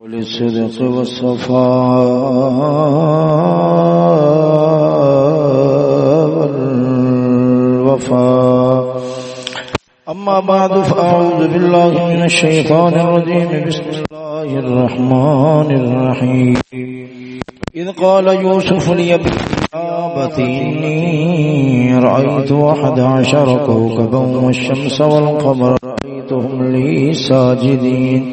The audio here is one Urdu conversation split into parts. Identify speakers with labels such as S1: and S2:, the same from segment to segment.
S1: وللصدق والصفاء والوفاء أما بعد، فأعوذ بالله من الشيطان الرجيم. بسم الله الرحمن الرحيم. إذ قال يوسف ليبيابت إني رأيت أحد عشر كوكبا والشمس والقمر، رأيتهم لي ساجدين.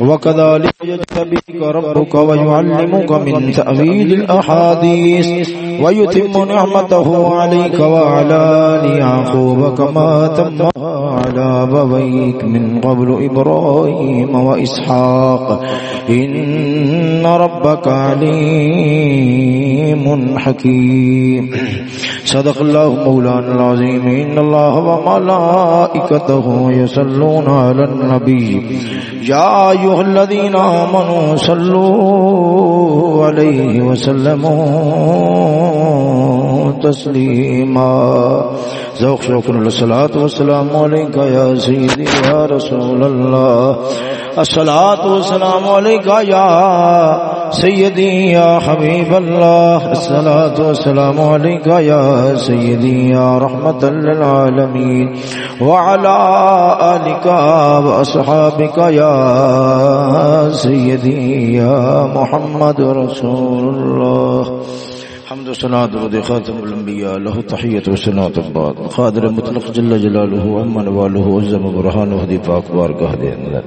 S1: وكذلك يجتبيك ربك ويعلمك من تأويل الأحاديث ويتم نعمته عليك وعلى يعقوب كما تمها على بويك من قبل إبراهيم وإسحاق إن ربك عليم حكيم. صدق الله مولانا العظيم. إن الله وملائكته يصلون على النبي. يا أيها الذين آمنوا صلوا عليه وسلموا تسليما. ذوق شكر الصلاة والسلام عليك يا سيدي يا رسول الله. الصلاة والسلام عليك يا سيدي يا حبيب الله الصلاة والسلام عليك يا سيدي يا رحمة للعالمين وعلى آلك وأصحابك يا سيدي يا محمد رسول الله حمد و صلاة ودي خاتم الانبياء له تحية وسنات بعد۔ قادر مطلق جل جلاله ومن واله وزم برهانه دي پاک بارگاہ دے اندر۔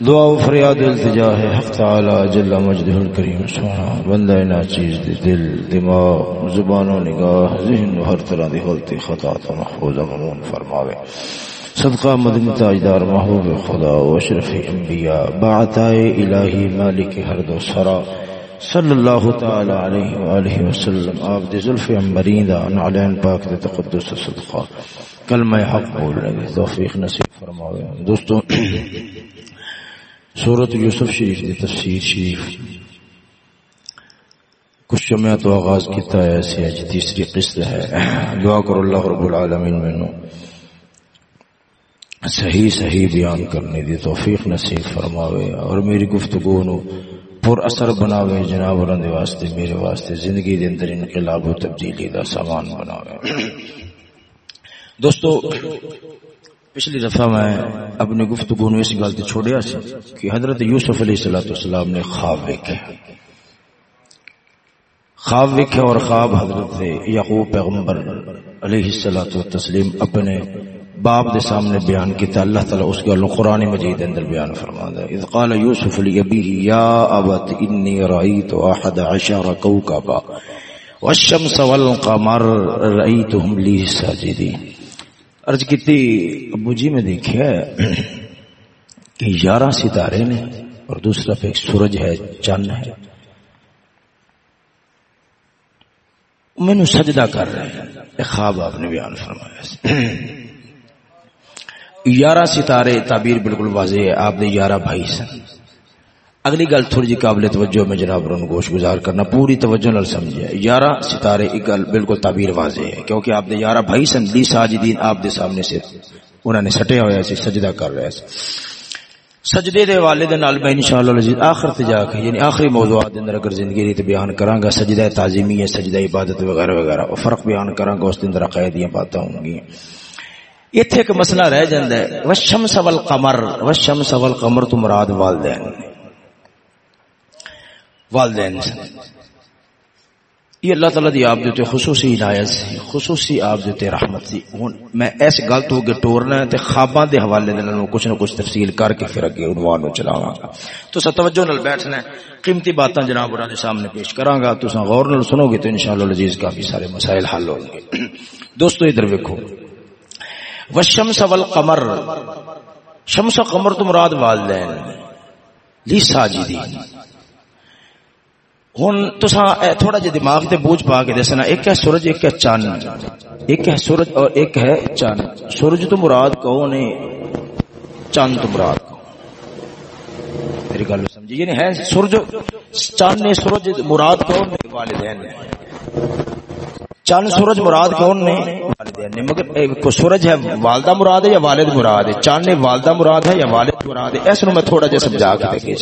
S1: دعا و فریاد التجا ہے. حق تعالی جل مجدہ الکریم. سبحانہ بندہ نا چیز دی دل، دماغ، زبان و نگاہ، ذہن و ہر طرح دی غلطی خطا تو محفوظ ممون فرماوے. صدقہ مدن تاجدار محبوب خدا و اشرف انبیاء بعتائے الہی مالک ہر دو سرا. صلی اللہ تعالی علیہ وآلہ وسلم. آپ دی ظلف عمبرین دا نعلین پاک دی تقدس صدقہ. کلمہ حق بول رہے توفیق نصیب فرماوے. دوستو سورت یوسف شریف دی تفسیر شریف۔ کچھ جمعہ تو آغاز کیتا ہے ایسی ہے تیسری قسط ہے۔ دعا کرو اللہ رب العالمین میں صحیح صحیح بیان کرنے دی توفیق نصیب فرماوے اور میری گفتگو نو پر اثر بناوے جناب اور دے واسطے، میرے واسطے زندگی دے اندر انقلاب و تبدیلی دا سامان بناوے۔ دوستو پچھلی دفعہ میں اپنی گفتگو نو اس گل تے چھوڑیا سی کہ حضرت یوسف علیہ الصلوۃ والسلام نے خواب ویکھے۔ خواب ویکھے اور خواب حضرت یعقوب پیغمبر علیہ الصلوۃ والتسلیم اپنے باپ دے سامنے بیان کیتا۔ اللہ تعالی اس گل قرآن مجید اندر بیان فرماتا ہے۔ اذ قال یوسف لابیہ، یا ابت، انی رایت احد عشر کوكبا والشمس والقمر رایتهم لی ساجدین۔ عرض کیتی ابو جی میں دیکھا کہ یارہ ستارے نے اور دوسرا پہ ایک سورج ہے چند ہے۔ مینو سجدہ کر رہے ہیں۔ خواب آپ نے بیان فرمایا۔ یارہ ستارے، تعبیر بالکل واضح ہے۔ آپ نے یارہ بھائی سن۔ اگلی گل تھوڑی جی قابل توجہ میں جناب رن گوش گزار کرنا، پوری توجہ نال سمجھے۔ یارہ ستارے ایک گل بالکل تعبیر واضح ہے، کیونکہ آپ نے یارہ بھائی سن لی ساجدین آپ دے سامنے سے انہوں نے سٹیا ہوا سی، سجدہ کر رہے سی۔ سجدے دے والد نال میں انشاءاللہ العزیز آخر تے جا کے یعنی آخری موضوعات دے اندر اگر زندگی ریت بیان کراں گا سجدہ تعظیمی ہے، سجدہ عبادت وغیرہ وغیرہ، اور فرق بیان کراں گا اس دے اندر عقائدیاں باتاں ہوں گی ایتھے ایک مسئلہ رہ جاندا ہے، والشمس والقمر والشمس والقمر تو مراد والدین۔ والدین یہ اللہ تعالی دی آپ دے خصوصی عنایت سی، خصوصی آپ دے رحمت سی۔ ہن میں اس گل تو اگے ٹورنا ہے تے خواباں دے حوالے دے نال کچھ نہ کچھ تفصیل کر کے پھر اگے عنوان نو چلاواں گا۔ تو توجہ نال بیٹھنا ہے۔ قیمتی باتاں جناب انہاں دے سامنے پیش کراں گا۔ تساں غور نال سنو گے تو انشاءاللہ العزیز کافی سارے مسائل حل ہوں گے۔ دوستو، ادھر ویکھو۔ والشمس والقمر۔ شمس و قمر تو مراد والدین۔ لی ساجدین ہن تساں تھوڑا جے دماغ تے بوجھ پا کے دسنا، ایک ہے سورج، ایک ہے چاند۔ ایک ہے سورج اور ایک ہے چاند۔ سورج تو مراد کون ہے؟ چاند تو مراد کون؟ میری گل سمجھ یعنی ہے سورج، چاند نے سورج مراد کون نے والدین نے۔ چاند، سورج مراد کون نے والدین نے۔ مگر سورج ہے والدہ مراد ہے یا والد مراد ہے؟ چاند نے والدہ مراد ہے یا والد مراد ہے؟ ایسے میں تھوڑا جا سمجھا کے دیکھے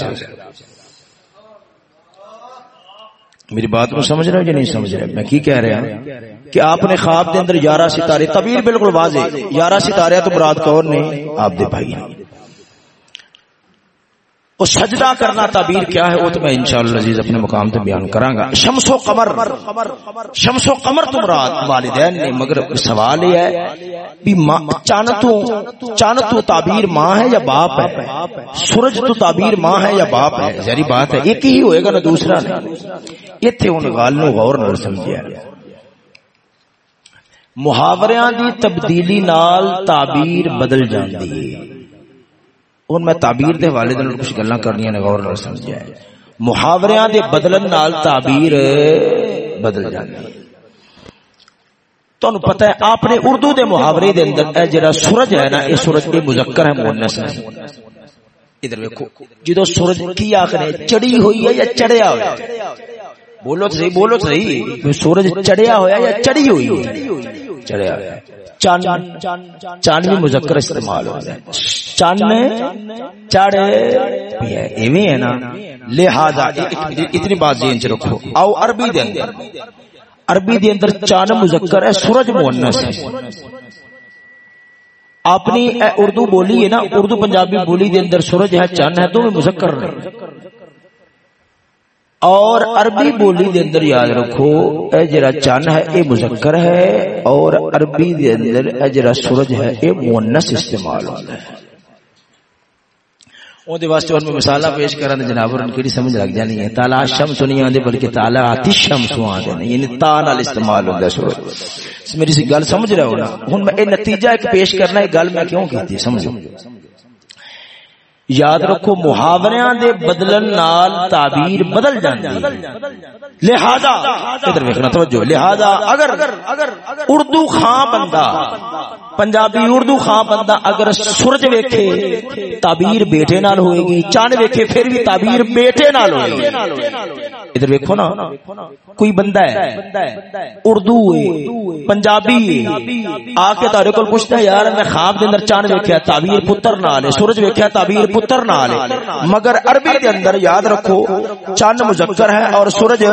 S1: میری بات کو سمجھ رہے ہو یا نہیں سمجھ رہے میں کی کہہ رہا ہوں کہ آپ نے خواب کے اندر یارہ ستارے طویل بالکل واضح، یارہ ستارے تو مراد کور نے؟ آپ دے بھائی وہ سجدہ کرنا تعبیر کیا ہے وہ تو میں انشاءاللہ عزیز اپنے مقام تے بیان کراں گا۔ شمس و قمر، شمس و قمر تو مراد والدین نے، مگر سوال یہ ہے کہ چاند تو چاند تو تعبیر ماں ہے یا باپ ہے؟ سورج تو تعبیر ماں ہے یا باپ ہے؟ ظاہری بات ہے، ایک ہی ہوئے گا نا دوسرا نہیں۔ ایتھے ان گل نو غور نال سمجھیا۔ محاوریاں دی تبدیلی نال تعبیر بدل جاندی ہے۔ ہوں میں تعبیر دے حوالے دے کچھ گلاں کرنیاں نے غور نال سمجھیا ہے۔ محاوریاں دے بدلن نال تعبیر بدل جاندی ہے۔ تانوں پتہ ہے آپ نے اردو دے محاورے دے اندر اے جڑا سورج ہے نا، اے سورج کے مذکر ہے مؤنث ہے۔ ادھر دیکھو جدو سورج کی آخر چڑی ہوئی ہے یا چڑھیا ہوا بولو تو صحیح بولو تو صحیح۔ سورج چڑھیا ہوا یا چڑھی ہوئی؟ ہے چڑھیا۔ ہوا چاند بھی مذکر استعمال ہوتا ہے چاند چڑھ ایویں ہے نا۔ لہذا اتنی بات ذہن چ رکھو۔ آؤ عربی دے اندر۔ عربی دے اندر چاند مذکر ہے سورج مونس ہے۔ اپنی اردو بولی ہے نا اردو پنجابی بولی دے اندر سورج ہے چاند ہے تو مذکر اور عربی بولی دے اندر یاد رکھو، اے جرا چن ہے، اے مذکر ہے، اور عربی دے اندر اے جرا سورج ہے، اے مؤنث استعمال ہوتا ہے۔ اون دے واسطے ان میں مثالاں پیش کرن دے جناب ان کیڑی سمجھ لگ جانی ہے۔ تالا شمس نہیں آندے، بلکہ تالا آتش شمس آندے ہیں۔ یعنی تا نال استعمال ہوندا سورج۔ میری سی گل سمجھ رہے ہو نا؟ ہن میں اے نتیجہ ایک پیش کرنا ہے گل میں کیوں کیتی سمجھو۔ یاد رکھو، محاوریاں دے بدلن نال تعبیر بدل جاندی۔ لہذا، ادھر دیکھنا توجہ، لہذا اگر اردو خاں بندہ، پنجابی اردو خاں بندہ اگر سورج ویکھے، تعبیر بیٹے نال ہوئے گی، چاند ویکھے، پھر بھی تعبیر بیٹے نال ہوئے گی۔ ادھر ویکھو نا، کوئی بندہ ہے، اردو ہے، پنجابی ہے، آ کے تارے کول پوچھتا ہے، یار میں خواب دے اندر چاند ویکھیا، تعبیر پتر نال ہے، سورج ویکھیا، تعبیر پتر نال ہے۔ مگر عربی دے اندر یاد رکھو چاند مذکر ہے اور سورج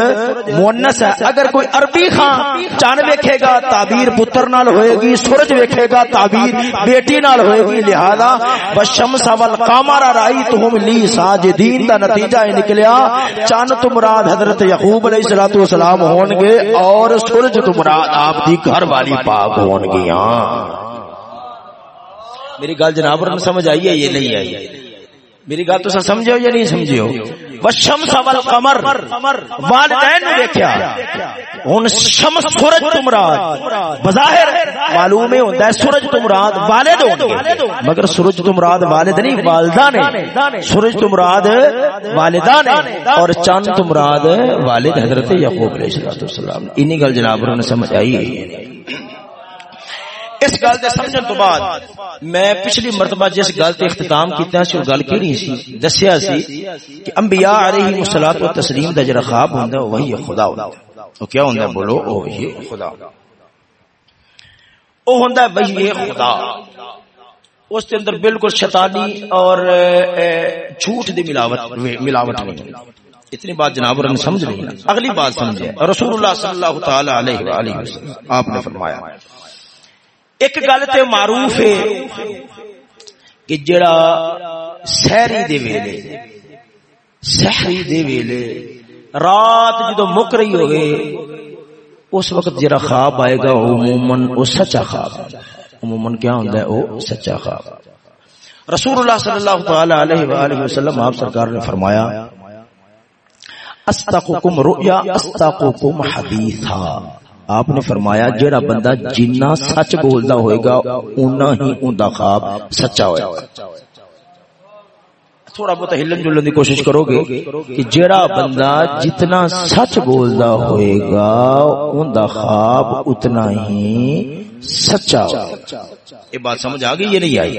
S1: مؤنث ہے۔ اگر کوئی عربی خان چاند ویکھے گا، تعبیر پتر نال ہوئے گی، سورج ویکھے گا، تعبیر بیٹی نال ہوئے گی۔ لہذا، والشمس والقمر رایتهم لی ساجدین دا نتیجہ یہ نکلیا، چاند تو مراد حضرت یعقوب علیہ الصلوۃ والسلام ہون گے اور سورج تو مراد آپ دی گھر والی پاک ہون گیاں۔ میری گل جناب سمجھ آئی ہے یہ نہیں آئی؟ میری گل تو سمجھو یا نہیں سمجھو والشمس والقمر والدین دیکھا ہن شمس سورج تو مراد۔ بظاہر معلوم ہوتا ہے سورج تو مراد والد ہوں مگر سورج تو مراد والد نہیں، والدہ نے۔ سورج تو مراد والدہ نے۔ اور چاند تو مراد والد حضرت یعقوب علیہ السلام انہی گل جناب نے سمجھ آئی۔ اس گل دے سمجھن تو بعد میں پچھلی مرتبہ جس گل تے اختتام کیتا سی او گل کیڑی سی؟ دسیا سی کہ انبیاء علیہ الصلوۃ والتسلیم دا جڑا خواب ہوندا ہے وہی خدا۔ ہوندا او کیا ہوندا بولو، او وہی خدا۔ او ہوندا وہی خدا۔ اس کے اندر بالکل شیطانی اور جھوٹ دی ملاوٹ ملاوٹ نہیں۔ اتنی بات جناب اور سمجھ نہیں اگلی بات سمجھے رسول اللہ صلی اللہ تعالی علیہ والہ وسلم، آپ نے فرمایا۔ ایک گل تے معروف ہے کہ جڑا سحری دے ویلے، سحری دے ویلے رات جدو مک رہی ہوئے، اس وقت جڑا خواب آئے گا، عموماً وہ سچا خواب عموماً کیا ہوتا ہے؟ وہ سچا خواب رسول اللہ صلی اللہ تعالی علیہ وآلہ وسلم آپ سرکار نے فرمایا، استقکم رؤیا، استقکم حدیثا. آپ نے فرمایا، جیڑا بندہ جنہ سچ بولدا ہوئے گا اونا ہی اوندا خواب سچا ہوئے گا۔ تھوڑا بہت ہلن جلن دی کوشش کرو گے کہ جیڑا بندہ جتنا سچ بولدا ہوئے گا، اوندا خواب اتنا ہی سچا ہوئے یہ بات سمجھ آ گئی یہ نہیں آئی؟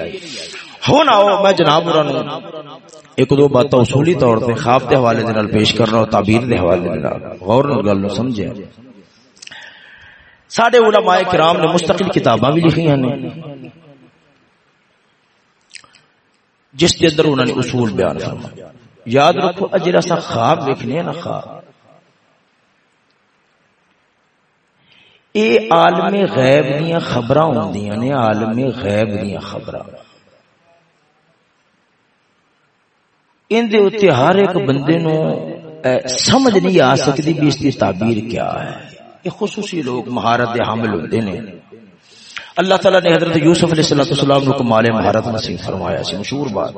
S1: ہوں آؤ، میں جناب ایک دو بات اصولی طور پہ خواب کے حوالے دے پیش کر رہا ہوں، تعبیر کے حوالے دے غور گل سمجھے سڈے علماء کرام نے مستقل کتاباں بھی لکھی ہیں جس کے اندر انہوں نے اصول بیان فرمایا یاد رکھو اجرا سا خواب دیکھنے نا خواب۔ اے عالم غیب دیا خبر ہوندیاں نے، عالم غیب دیا خبر ان دے ہر ایک بندے نو سمجھ نہیں آ سکتی بھی اس کی تعبیر کیا ہے۔ یہ خصوصی لوگ مہارت دے حامل ہوتے نے۔ اللہ تعالیٰ نے حضرت یوسف علیہ السلام کو کمال مہارت نصیب فرمایا سی مشہور بات۔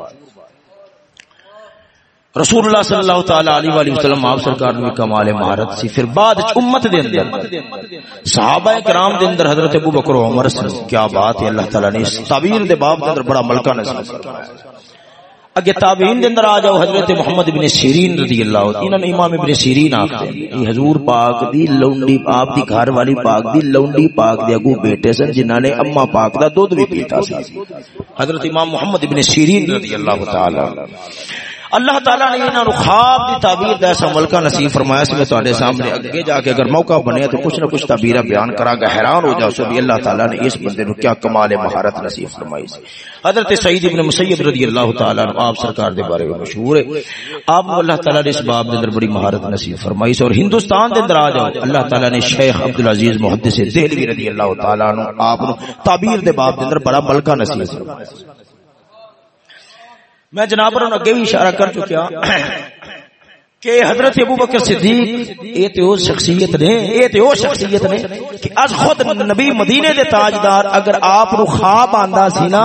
S1: رسول اللہ صلی اللہ تعالی علیہ وآلہ وسلم آپ سرکار نے کمال مہارت سی۔ پھر بعد امت دے اندر، صحابہ کرام دے اندر حضرت ابو بکر و عمر سے کیا بات ہے، اللہ تعالی نے اس تعبیر دے باب دے اندر بڑا ملکہ نصیب فرمایا۔ اگے تابعین دے اندر آ جاؤ، حضرت محمد بن سیرین رضی اللہ عنہ، انہاں امام ابن سیرین آکھتے ہیں حضور پاک دی، لونڈی آپ دی، گھر والی پاک دی، لونڈی پاک دے اگوں بیٹے سن، جنہاں نے اما پاک دا دودھ بھی پیتا سی۔ حضرت امام محمد بن سیرین رضی اللہ تعالی اللہ تعالیٰ نے انہوں خواب دی تعبیر دا ایسا ملکہ نصیب فرمایا سی میں تواڈے سامنے اگے جا کے اگر موقع بنے تو کچھ نہ کچھ تعبیرہ بیان کراں گا، حیران ہو جاؤ سو بھی اللہ تعالیٰ نے اس بندے نو کیا کمال مہارت نصیب فرمائی سی۔ حضرت سعید ابن مسیب رضی اللہ تعالیٰ عنہ، آپ سرکار دے بارے میں مشہور ہے آپ اللہ تعالیٰ نے اس باب دے اندر بڑی مہارت نصیب فرمائی سی اور ہندوستان دے اندر آ جاؤ، اللہ تعالیٰ نے شیخ عبدالعزیز محدث دہلوی رضی اللہ تعالیٰ عنہ، آپ تعبیر دے باب دے اندر بڑا ملکہ نصیب فرمایا میں جناب اگے بھی اشارہ کر چکیا کہ حضرت ابو بکر صدیق یہ تو شخصیت نے یہ تو شخصیت نے کہ از خود نبی مدینے دے تاجدار اگر آپ نو خواب آندا سی نا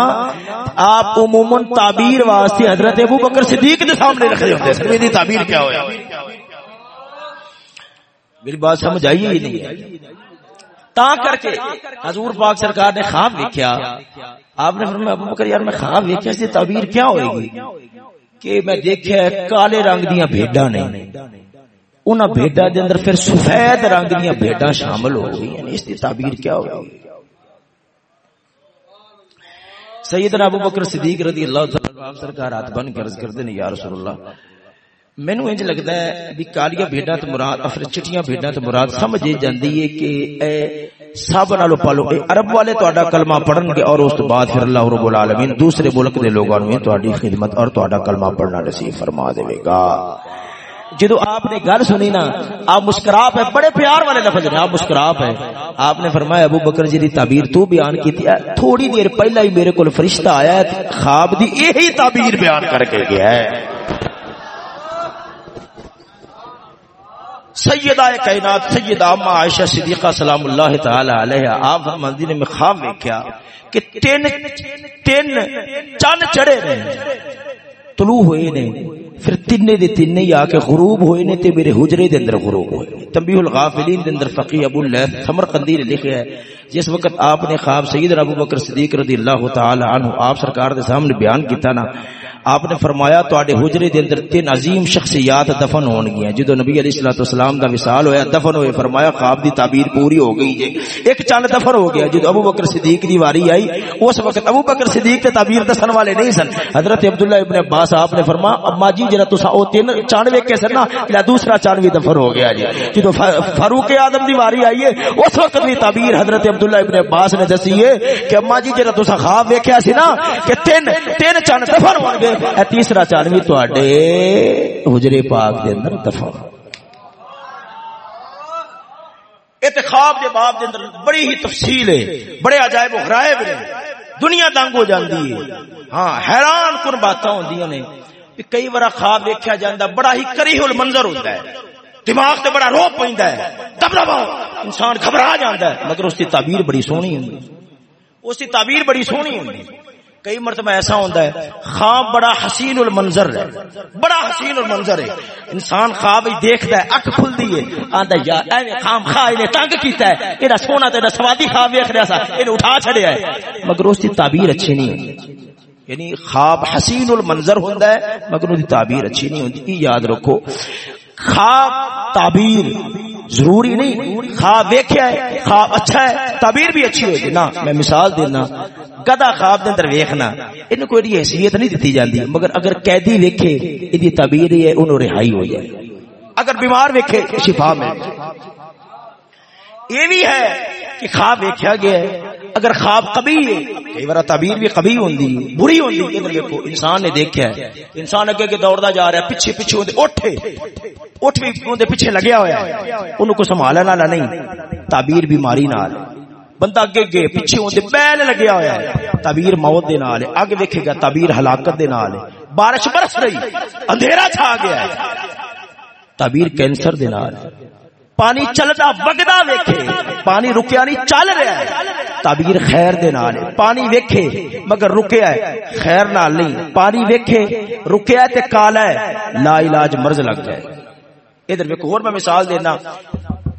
S1: آپ عموماً تعبیر واسطے حضرت ابو بکر صدیق دے سامنے رکھے ہوندے سن۔ میری تعبیر کیا ہویا میری بات سمجھ آئی ہی نہیں؟ تا کر کے حضور پاک سرکار نے خواب دیکھا آپ نے فرمایا، ابو بکر، یار، میں خواب دیکھا اس تعبیر کیا ہوئے گی؟ کہ میں دیکھا کالے رنگ دیاں بھیڈاں نے۔ انہاں بھیڈاں دے اندر پھر سفید رنگ دیاں بھیڈاں شامل ہو گئی۔ یعنی اس کی تعبیر کیا ہوگی سیدنا ابو بکر صدیق رضی اللہ تعالی سرکار ہاتھ بن کے عرض کرتے ہیں، یا رسول اللہ مینو انج لگتا ہے بھی کالیا بھیڈا تو مراد افر چٹیاں بھیڈا تو مراد سمجھ جاندی ہے کہ اے سب نالو پالو اے عرب والے تہاڈا کلمہ پڑھن گے اور اس تو بعد پھر اللہ رب العالمین دوسرے ملک دے لوگاں نوں تہاڈی خدمت اور تہاڈا کلمہ پڑھنا نصیب فرما دے گا جدو آپ نے گل سنی نا آپ مسکرا پہ بڑے پیار والے لفظ نے آپ مسکرا پہ آپ نے فرمایا ابو بکر جی دی تعبیر تو بیان کی تھی تھوڑی دیر پہلا ہی میرے کو فرشتہ آیا ہے خواب دی یہی تعبیر بیان کر کے گیا ہے سیدہ کائنات، سیدہ اما عائشہ صدیقہ سلام اللہ تعالی علیہ، آپ مدینے میں خواب دیکھا کہ تین تین چند چڑھے نے، طلوع ہوئے نے، پھر تینے دے تینے ہی آ کے غروب ہوئے نے تے میرے حجرے دے اندر غروب ہوئے تنبیہ الغافلین دے اندر فقی ابو اللیث سمرقندی نے لکھا ہے، جس وقت آپ نے خواب سید ابو بکر صدیق رضی اللہ تعالی عنہ، آپ سرکار دے سامنے بیان کیتا نا آپ نے فرمایا، تواڈے حجرے دے اندر تین عظیم شخصیات دفن ہون گیا جدو نبی علیہ الصلوۃ والسلام دا وصال ہویا، دفن ہوئے، فرمایا، خواب دی تعبیر پوری ہو گئی جے ایک چل دفن ہو گیا جدو ابو بکر صدیق دی واری آئی، اس وقت ابو بکر صدیق تے تعبیر دسن والے نہیں سن۔ حضرت عبداللہ ابن عباس آپ نے فرمایا، اما جی جڑا تسا او تین چان ویکھ کے سن نا یا دوسرا چان بھی دفن ہو گیا جی۔ جدو فاروق اعظم دی واری آئی ہے، اس وقت بھی تعبیر حضرت عبداللہ ابن عباس نے دسی ہے کہ اما جی جڑا تسا خواب ویکھیا سی نا، کہ تین تین چان دفن ہون گے تیسرا چانوی تے حجرے پاک دے اندر دفن اتخاب دے باب دے اندر بڑی ہی تفصیل ہے، بڑے عجائب و غرائب نے۔ دنیا دنگ ہو جاندی ہے۔ ہاں حیران کن باتاں ہوندیاں نے کئی بار خواب دیکھا جاندا بڑا ہی کریہ المنظر ہوتا ہے۔ دماغ تے بڑا روپ پیندا ہے۔ دبدبا انسان گھبرا جاندا ہے، مگر اس کی تعبیر بڑی سونی ہوندی۔ اس کی تعبیر بڑی سونی ہوندی۔ کئی مرتبہ ایسا ہوتا ہے، خواب بڑا حسین المنظر ہے۔ بڑا حسین المنظر ہے۔ انسان خواب ہی دیکھتا ہے اک کھل دی ہے۔ آندا یار ایویں خام خواہ نے تنگ کیتا ہے۔ ایڈا سونا تے سوادی خواب ویکھ رہا سا اینو اٹھا چھڑیا ہے۔ مگر اس دی تعبیر اچھی نہیں ہوندی۔ یعنی خواب حسین المنظر ہوندا ہے، مگر اس دی تعبیر اچھی نہیں ہوندی۔ یاد رکھو، خواب تعبیر ضروری نہیں۔ خواب ویکھیا ہے، خواب اچھا ہے، تعبیر بھی اچھی ہوگی۔ نا میں مثال دینا، گدا خواب دے اندر ویکھنا اینو کوئی حیثیت نہیں دتی جاندی۔ مگر اگر قیدی ویکھے ایدی تعبیر ہے اونوں رہائی ہو جائے اگر بیمار ویکھے، شفا میں یہ بھی ہے کہ خواب ویکھیا گیا ہے۔ اگر خواب کبھی ہے، کئی بار تعبیر بھی کبھی ہوندی، بری ہوندی، ادھر دیکھو، انسان نے دیکھا ہے۔ انسان اگے کے دوڑدا جا رہا ہے، پیچھے پیچھے ہوندے، اٹھے اٹھ بھی ہوندے پیچھے لگیا ہوا ہے۔ انہوں کو سنبھالنا والا نہیں، تعبیر بیماری نال۔ بندہ اگے گئے پیچھے ہوندے، بیل لگیا ہوا ہے۔ تعبیر موت دے نال ہے، اگے ویکھے گا، تعبیر ہلاکت دے نال بارش برس رہی، اندھیرا چھا گیا ہے۔ تعبیر کینسر دے نال پانی چلتا وگدا ویکھے، پانی رکیا نہیں، چل رہا ہے۔ تعبیر خیر دے نال پانی ویکھے، مگر رکیا ہے۔ خیر نال نہیں۔ پانی ویکھے، رکیا ہے تے کالا ہے۔ لا علاج مرض لگ جائے ادھر ویکھو، اور میں مثال دینا۔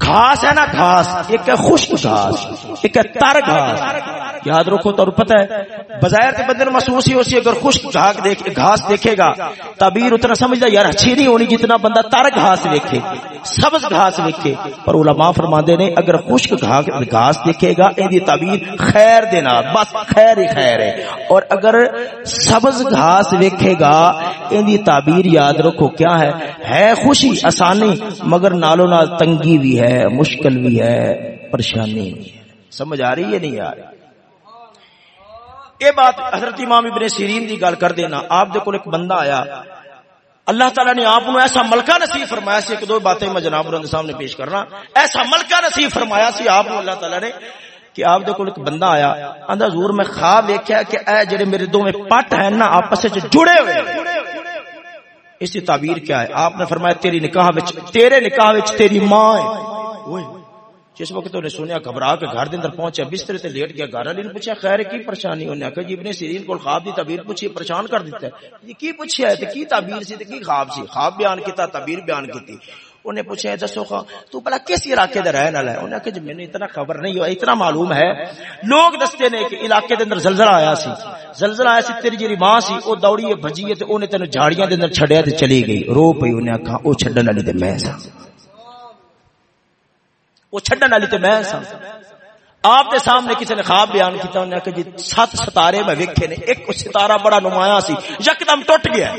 S1: گھاس ہے نا، گھاس۔ ایک ہے خشک گھاس، ایک ہے تر گھاس۔ یاد رکھو تو پتہ ہے، بظاہر تے بندے محسوس ہی ہوسی، اگر خشک گھاس دیکھ گھاس دیکھے گا، تعبیر اتنا سمجھدا یار اچھی نہیں ہونی جتنا بندہ تر گھاس دیکھے، سبز گھاس دیکھے۔ پر علماء فرماندے نے، اگر خشک گھاس دیکھے گا این دی تعبیر خیر دینا بس خیر ہی خیر ہے۔ اور اگر سبز گھاس دیکھے گا این دی تعبیر یاد رکھو، کیا ہے؟ ہے خوشی، آسانی، مگر نالو نال تنگی بھی ہے، مشکل بھی ہے، پریشانی سمجھ آ رہی ہے نہیں آ رہی؟ یہ بات حضرت امام ابن سیرین دی گل کر دینا۔ آپ دے کول ایک بندہ آیا۔ اللہ تعالیٰ نے آپ ایسا ملکہ نصیب فرمایا سی ایک دو باتیں میں جناب رند سامنے پیش کرنا۔ ایسا ملکہ نصیب فرمایا سی آپ اللہ تعالیٰ نے کہ آپ دے کول ایک بندہ آیا۔ آندا حضور میں خواب ویکھیا کہ اے جڑے میرے دو میں پٹ ہیں نا آپس وچ جڑے ہوئے اس کی تعبیر کیا ہے؟ آپ نے فرمایا تیری نکاح وچ تیرے نکاح وچ تیری ماں ہے۔ جس وقت انہیں سنیا گھبرا کے گھر دے اندر پہنچا بستر سے لیٹ گیا، گھر والی نے پوچھا، خیر، کی پریشانی? انہیں آخر جی ابن سیرین کو خواب دی، تعبیر پوچھی، پریشان کر دیتا ہے۔ جی کی پوچھا ہے؟ تے کی تعبیر سی؟ تے کی خواب سی؟ خواب بیان کیتا، تعبیر بیان کی انہیں پوچھا دسو خواہ تو بلا کس علاقے دے رہن والا ہے؟ انہیں کہ جی میں اتنا خبر نہیں ہوا، اتنا معلوم ہے۔ لوگ دستے نے کہ علاقے دے اندر زلزلہ آیا سی۔ زلزلہ آیا سی، تیری جی ماں سی، او دوڑی ہے، بھجی ہے، تے اونے تینو جھاڑیاں دے اندر چھڈیا تے چلی گئی۔ رو پئی انہیں کہا او چھڈن والی تے میں سا وہ چڈن والی تو میں سا آپ کے سامنے کسی نے خواب بیان کیا انہیں کہ جی سات ستارے میں ویکھے نے، ایک ستارہ بڑا نمایاں سی، یکدم ٹوٹ گیا۔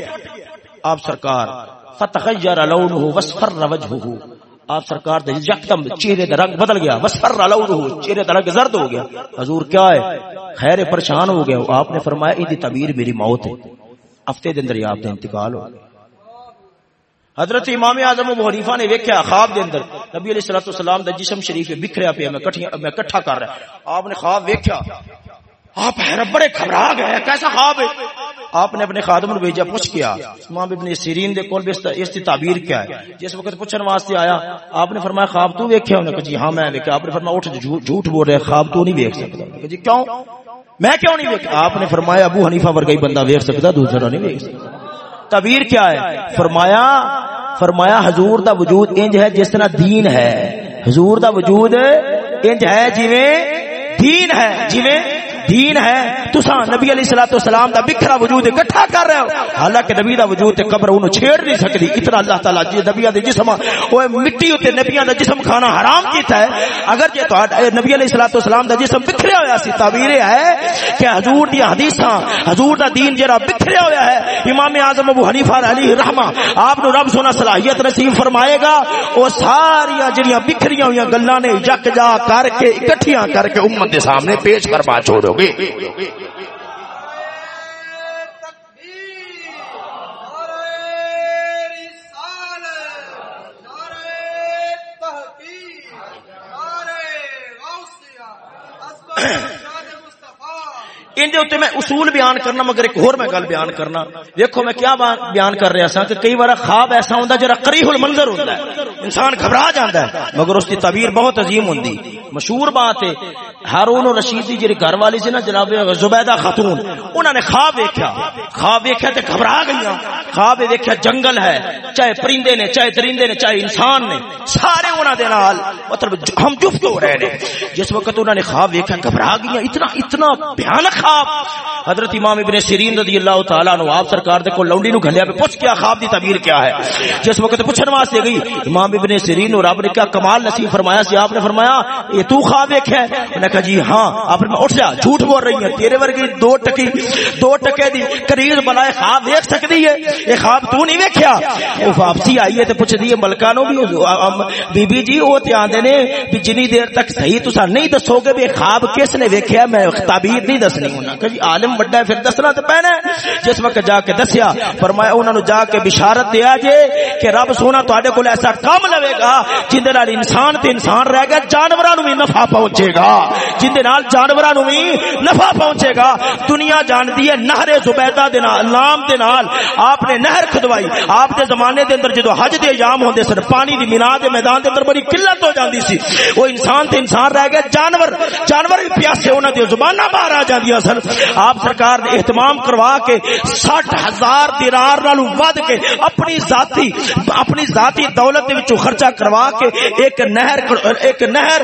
S1: آپ سرکار فتغیر لونه وصفر وجهه۔ آپ سرکار دے یکدم چہرے دا رنگ بدل گیا وصفر لونه، چہرے دا رنگ زرد ہو گیا۔ حضور کیا ہے؟ خیر پریشان ہو گیا۔ آپ نے فرمایا ایدی تعبیر میری موت ہے۔ ہفتے دے اندر آپ دا انتقال ہو۔ گیا حضرت امام اعظم ابو حنیفہ نے ویکھیا خواب دے اندر نبی علیہ الصلوۃ والسلام دا جسم شریف بکھریا پیا، میں کٹھیا میں اکٹھا کر رہا آپ نے خواب ویکھیا؟ آپ حیرت بڑے گھبرا گئے کیسا خواب ہے؟ آپ نے اپنے خادم نے بھیجا، پوچھ کیا، امام ابن سیرین دے کول اس دی تعبیر کیا ہے؟ جس وقت پوچھن واسطے آیا، آپ نے فرمایا، خواب تو ویکھیا؟ انہوں نے کہا جی ہاں میں ویکھیا۔ آپ نے فرمایا، اٹھ جھوٹ بول رہے خواب تو نہیں ویکھ سکتا۔ جی کیوں؟ میں کیوں نہیں ویکھ آپ نے فرمایا، ابو حنیفہ ورگا بندہ ویکھ سکتا، دوسرا نہیں ویکھ سکتا۔ کبیر کیا ہے؟ فرمایا فرمایا، حضور دا وجود انج ہے جس طرح دین ہے۔ حضور دا وجود انج ہے جویں دین ہے، جویں دین ہے تسا نبی علیہ الصلوۃ والسلام دا بکھرا وجود اکٹھا کر رہے ہو۔ حالانکہ نبی دا وجود تے قبر اونوں چھیڑ نہیں سکدی۔ اتنا اللہ تعالی جی نبی دے جسم او مٹی تے نبی دا جسم کھانا حرام کیتا ہے۔ اگر جے تو نبی علیہ الصلوۃ والسلام دا جسم بکھریا ہویا سی تعبیر ہے کہ حضور دی حدیثاں، حضور دا دین جڑا بکھریا ہویا ہے۔ امام اعظم ابو حنیفہ علیہ رحمہ آپ نو رب سونا صلاحیت نصیب فرمائے گا۔ او ساری جڑیاں بکھریاں ہویاں گلاں نے یک جا کر کے، اکٹھیاں کر کے امت دے سامنے پیش کروا چھوڑو گے میں اصول بیان کرنا، مگر ایک اور میں گل بیان کرنا۔ دیکھو میں کیا بیان کر رہا سا کہ کئی بار خواب ایسا ہوتا جرا قریح المنظر ہوتا ہے۔ انسان گھبرا جاتا ہے، مگر اس کی تعبیر بہت عظیم ہوتی مشہور بات ہے، ہارون اور رشید دی جی گھر والی سی نا، جناب زبیدہ خاتون انہوں نے خواب دیکھا خواب دیکھا تے گھبرا گئی خواب دیکھا جنگل ہے، چاہے پرندے نے، چاہے درندے نے، چاہے انسان نے، سارے انہوں دے نال مطلب ہم جفت ہو رہے ہیں۔ جس وقت انہوں نے خواب دیکھا گھبرا گئی اتنا اتنا بھیانک خواب۔ حضرت امام ابن سیرین رضی اللہ تعالیٰ عنہ، آپ سرکار دے کو لونڈی نو گھلیا پہ پوچھ کیا خواب دی تعبیر کیا ہے۔ جس وقت پوچھن واسطے گئی، امام ابن سیرین اور رب نے کیا کمال نصیب فرمایا سی، آپ نے فرمایا یہ تو خواب دیکھا ہے انہوں نے کہا جی ہاں آپ نے اٹھ جا، جھوٹ بول رہی ہے تیرے ورگی دو ٹکی، دو ٹکے دی قریب بلائے خواب دیکھ سکتی ہے۔ یہ خواب تو نہیں ویکھیا۔ وہ واپسی آئی ہے تے پوچھ دی ملکا نو بھی بی بی جی وہ تے آندے نے بھی جنی دیر تک صحیح تسا نہیں دسو گے بھی خواب کس نے ویکھیا، میں تعبیر نہیں دسنی انہاں کہ جی عالم بڑا ہے، پھر دسنا تے پینا ہے۔ جس وقت جا کے دسیا، فرمایا انہاں نو جا کے بشارت دیا جے کہ رب سونا تواڈے کول ایسا کام لوے گا جن دے نال انسان تے انسان رہ گیا، جانوراں نو بھی نفع پہنچے گا۔ جن دے نال جانوراں نو بھی نفع پہنچے گا۔ دنیا جاندی ہے نہر زبیدہ دے نال نام دے نال۔ آپ نے نہر کھدوائی۔ آپ دے زمانے دے اندر جدو حج دے ایام ہوندے سن، پانی دی مینا دے میدان دے اندر بڑی قلت ہو جاندی سی۔ وہ انسان تے انسان رہ گئے۔ جانور جانور بھی پیاسے انہاں دی زباناں باہر آ جاندیاں سن۔ آپ سرکار نے اہتمام کروا کے 60000 دینار نالوں ود کے اپنی ذاتی اپنی ذاتی دولت دے وچوں خرچہ کروا کے ایک نہر ایک نہر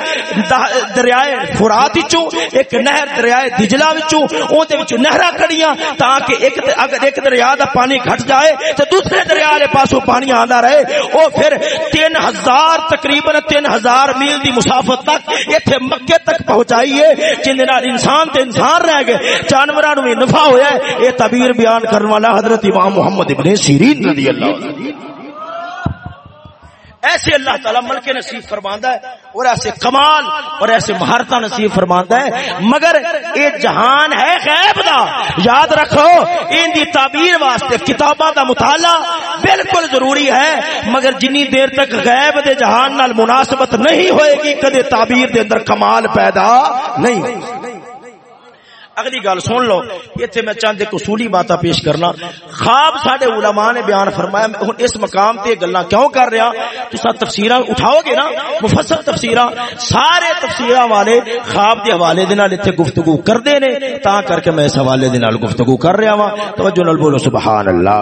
S1: دریائے فرات وچوں، ایک نہر دریائے دجلہ وچوں اون دے وچوں نہراں کڑیاں تاکہ ایک اگر ایک دریا دا پانی گھٹ جائے تو دوسرے دریا والے پاسوں پانی آندا رہے۔ او پھر تین ہزار، تقریباً تین ہزار میل دی مسافت تک ایتھے مکے تک پہنچائی ہے جن نال انسان تے انسان رہ گئے۔ جانوراں نو بھی نفع ہویا ہے۔ اے تعبیر بیان کرنے والا حضرت امام محمد ابن سیرین رضی اللہ عنہ۔ ایسے اللہ تعالیٰ ملک نصیب فرماندا ہے اور ایسے کمال اور ایسے مہارت نصیب فرماندا ہے۔ مگر اے جہان ہے غیب دا۔ یاد رکھو، ان دی تعبیر واسطے کتاباں دا مطالعہ بالکل ضروری ہے۔ مگر جنی دیر تک غیب دے جہان نال مناسبت نہیں ہوئے گی، کدے تعبیر دے اندر کمال پیدا نہیں۔ اگلی گل سن لو اتنے میں چند ایک اصولی بات پیش کرنا۔ خواب سڈے علماء نے بیان فرمایا ہوں اس مقام تے گلا کیوں کر رہا؟ تو تفسیر اٹھاؤ گے نا؟ مفصل تفسیر سارے تفسیر والے خواب کے حوالے اتنے گفتگو کرتے نے تا کر کے میں اس حوالے گفتگو کر رہا وا توجہ نال بولو سبحان اللہ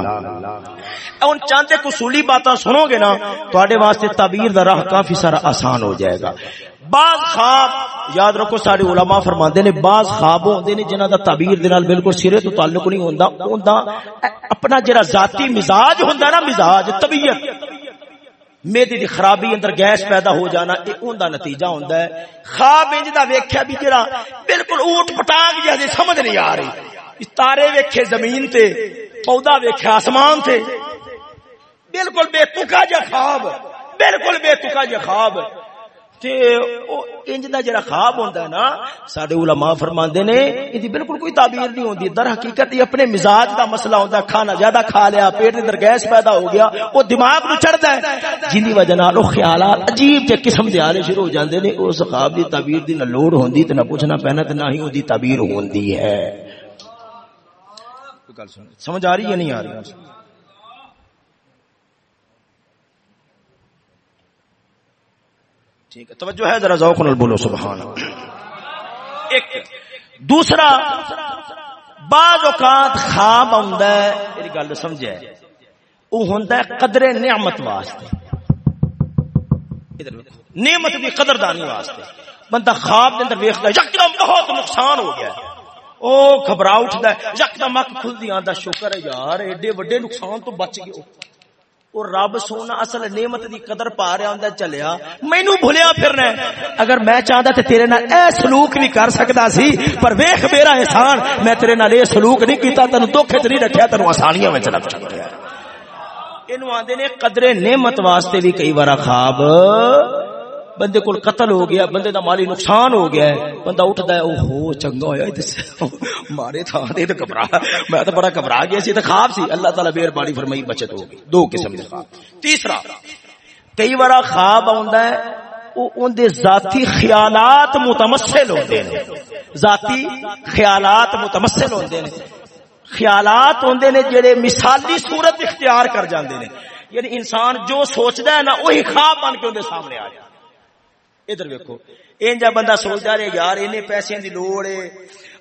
S1: ان چند ایک اصولی باتیں سنو گے نا تے واسطے تعبیر دا راہ کافی سارا آسان ہو جائے گا۔ بعض خواب، یاد رکھو سارے علماء فرماندے نے، بعض خواب ہوندے نے جنہاں دا تعبیر دے نال بالکل سرے تو تعلق نہیں ہوندا اوندا اپنا جڑا ذاتی مزاج ہوندا نا، مزاج، طبیعت۔ میدی دی خرابی اندر گیس پیدا ہو جانا، اے اوندا نتیجہ ہوندا ہے۔ خواب انج دا ویکھیا بھی جڑا بالکل اوٹ پٹانگ جے سمجھ نہیں آ رہی۔ تارے ویکھے زمین تے، پودا ویکھیا آسمان تے۔ بالکل بے تکا جا خواب، بالکل بے تکا جا خواب۔ انج دا جڑا خواب ہوندا ہے نا ساڈے علماء فرماندے نے ایدی بالکل کوئی تعبیر نہیں ہوندی۔ در حقیقت یہ اپنے مزاج دا مسئلہ ہوندا کھانا زیادہ کھا لیا پیٹ دے اندر گیس پیدا ہو گیا او دماغ نو چڑھدا ہے۔ جن دی وجہ نال او خیالات عجیب تے قسم دے آنے شروع ہو جاندے نے اس خواب دی تعبیر دی نہ لوڑ ہوندی تے نہ پوچھنا پینا تے نہ ہی اودی تعبیر ہوندی ہے۔ سمجھ آ رہی ہے نہیں آ رہی؟ ٹھیک ہے، توجہ ہے، ذرا ذوق نال بولو، سبحان ایک، دوسرا، بعض اوقات خواب آندا ہے، میری گل سمجھے۔ او ہوندا ہے قدر نعمت واسطے۔ ادھر نعمت دی قدردانی واسطے۔ بندہ خواب دے اندر ویکھدا یکدم بہت نقصان ہو گیا او گھبرا اٹھدا ہے یکدم اک کھلدی آندا شکر ہے یار، ایڈے بڑے نقصان تو بچ گئے اور رب سونا اصل نعمت دی قدر پا رہا ہوں چلیا۔ مینو بھولیا پھرنا اگر میں چاہتا تے تیرے نال اے سلوک بھی کر سکتا سی پر ویخ میرا احسان میں تیرے نال اے سلوک نہیں کیتا تینوں دکھ نہیں رکھیا تینوں آسانیاں میں چلا گیا اینو آندے نے قدر نعمت واسطے بھی کئی بار خواب۔ بندے کو قتل ہو گیا، بندے دا مالی نقصان ہو گیا ہے۔ بندہ اٹھتا ہے، اوہو، چنگا ہویا مارے تھا، دے تو گھبرا۔ میں تو بڑا گھبرا گیا سی تو خواب سی۔ اللہ تعالی مہربانی فرمائی، بچت ہو گئی۔ دو قسم دے خواب۔ تیسرا، کئی بار خواب آندا ہے، او اون دے ذاتی خیالات متمثل ہوندے نے۔ ذاتی خیالات متمثل ہوندے نے۔ خیالات ہوندے نے جڑے مثالی صورت اختیار کر جاندے نے۔ یعنی انسان جو سوچدا ہے نا وہی خواب بن کے اون دے سامنے آ جائے۔ ادھر ویکو این جا بندہ سوچتا رہے، یار انہیں پیسے دی لوڑ ہے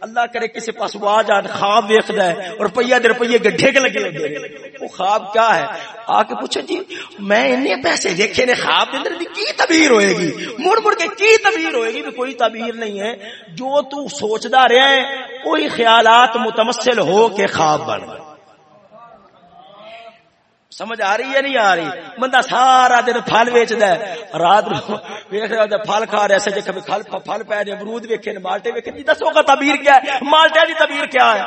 S1: اللہ کرے کسی پاس آ جا خواب ویکھدا ہے اور روپیہ دے روپیے گڈھے کے لگے ہوندے وہ خواب کیا ہے؟ آ کے پوچھو جی میں انہیں پیسے دیکھے نے، خواب دے اندر کی تعبیر ہوئے گی؟ مڑ مڑ کے کی تعبیر ہوئے گی بھی کوئی تعبیر نہیں ہے۔ جو تو سوچدا رہا ہے وہی خیالات متمثل ہو کے خواب بن۔ گئے
S2: سمجھ آ رہی ہے نہیں آ رہی؟ بندہ سارا دن پھل ویچتا ہے، رات ویک رہا ہوتا پھل کھا رہا ہے کبھی پھل پھل پہ رہے امرود ویکھے مالٹے ویکھے جی دسو کا تعبیر کیا ہے؟ مالٹے کی تعبیر کیا ہے؟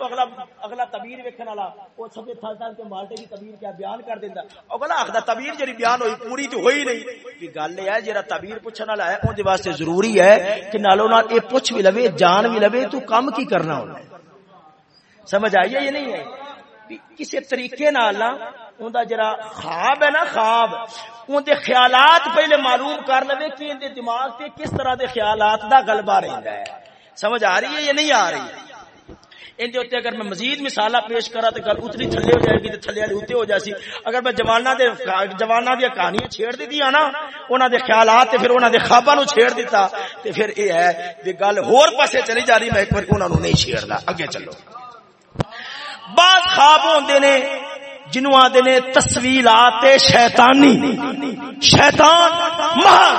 S2: اگلا اگلا تعبیر ویکھن والا، وہ سب تھل تھل کے مالٹے کی تعبیر کیا بیان کر دیندا۔ اگلا آخدا تعبیر جڑی بیان ہوئی، پوری تو ہوئی نہیں۔ کہ گل یہ ہے جڑا تعبیر پوچھن والا ہے، اون دے واسطے ضروری ہے کہ نالو نال اے پوچھ بھی لوے، جان بھی لوے، تو کم کی کرنا ہوندا سمجھ آئی ہے یہ نہیں ہے کسی طریقے نال اون دا جڑا خواب ہے نا، خواب، اون دے خیالات پہلے معلوم کر لے کہ ان دے دماغ تے کس طرح دے خیالات دا غلبہ رہندا ہے۔ سمجھ آ رہی ہے یا نہیں آ رہی؟ ان دے اگر میں مزید مثالاں پیش کرا تے گل اتنی تھلے ہو جائے گی تے تھلے والی اوتے ہو جاسی۔ اگر میں جواناں دے جواناں دی کہانیاں چھیڑ دتی نا انہاں دے خیالات تے پھر انہاں دے خواباں نو چھیڑ دیتا۔ تے پھر اے ہے کہ گل ہور پاسے چلی جا رہی، میں ایک بار انہاں نو نہیں چھیڑدا اگے چلو۔ بعض خواب ہوندے نے جنو آدھے نے تصویرات شیطانی، شیطان محل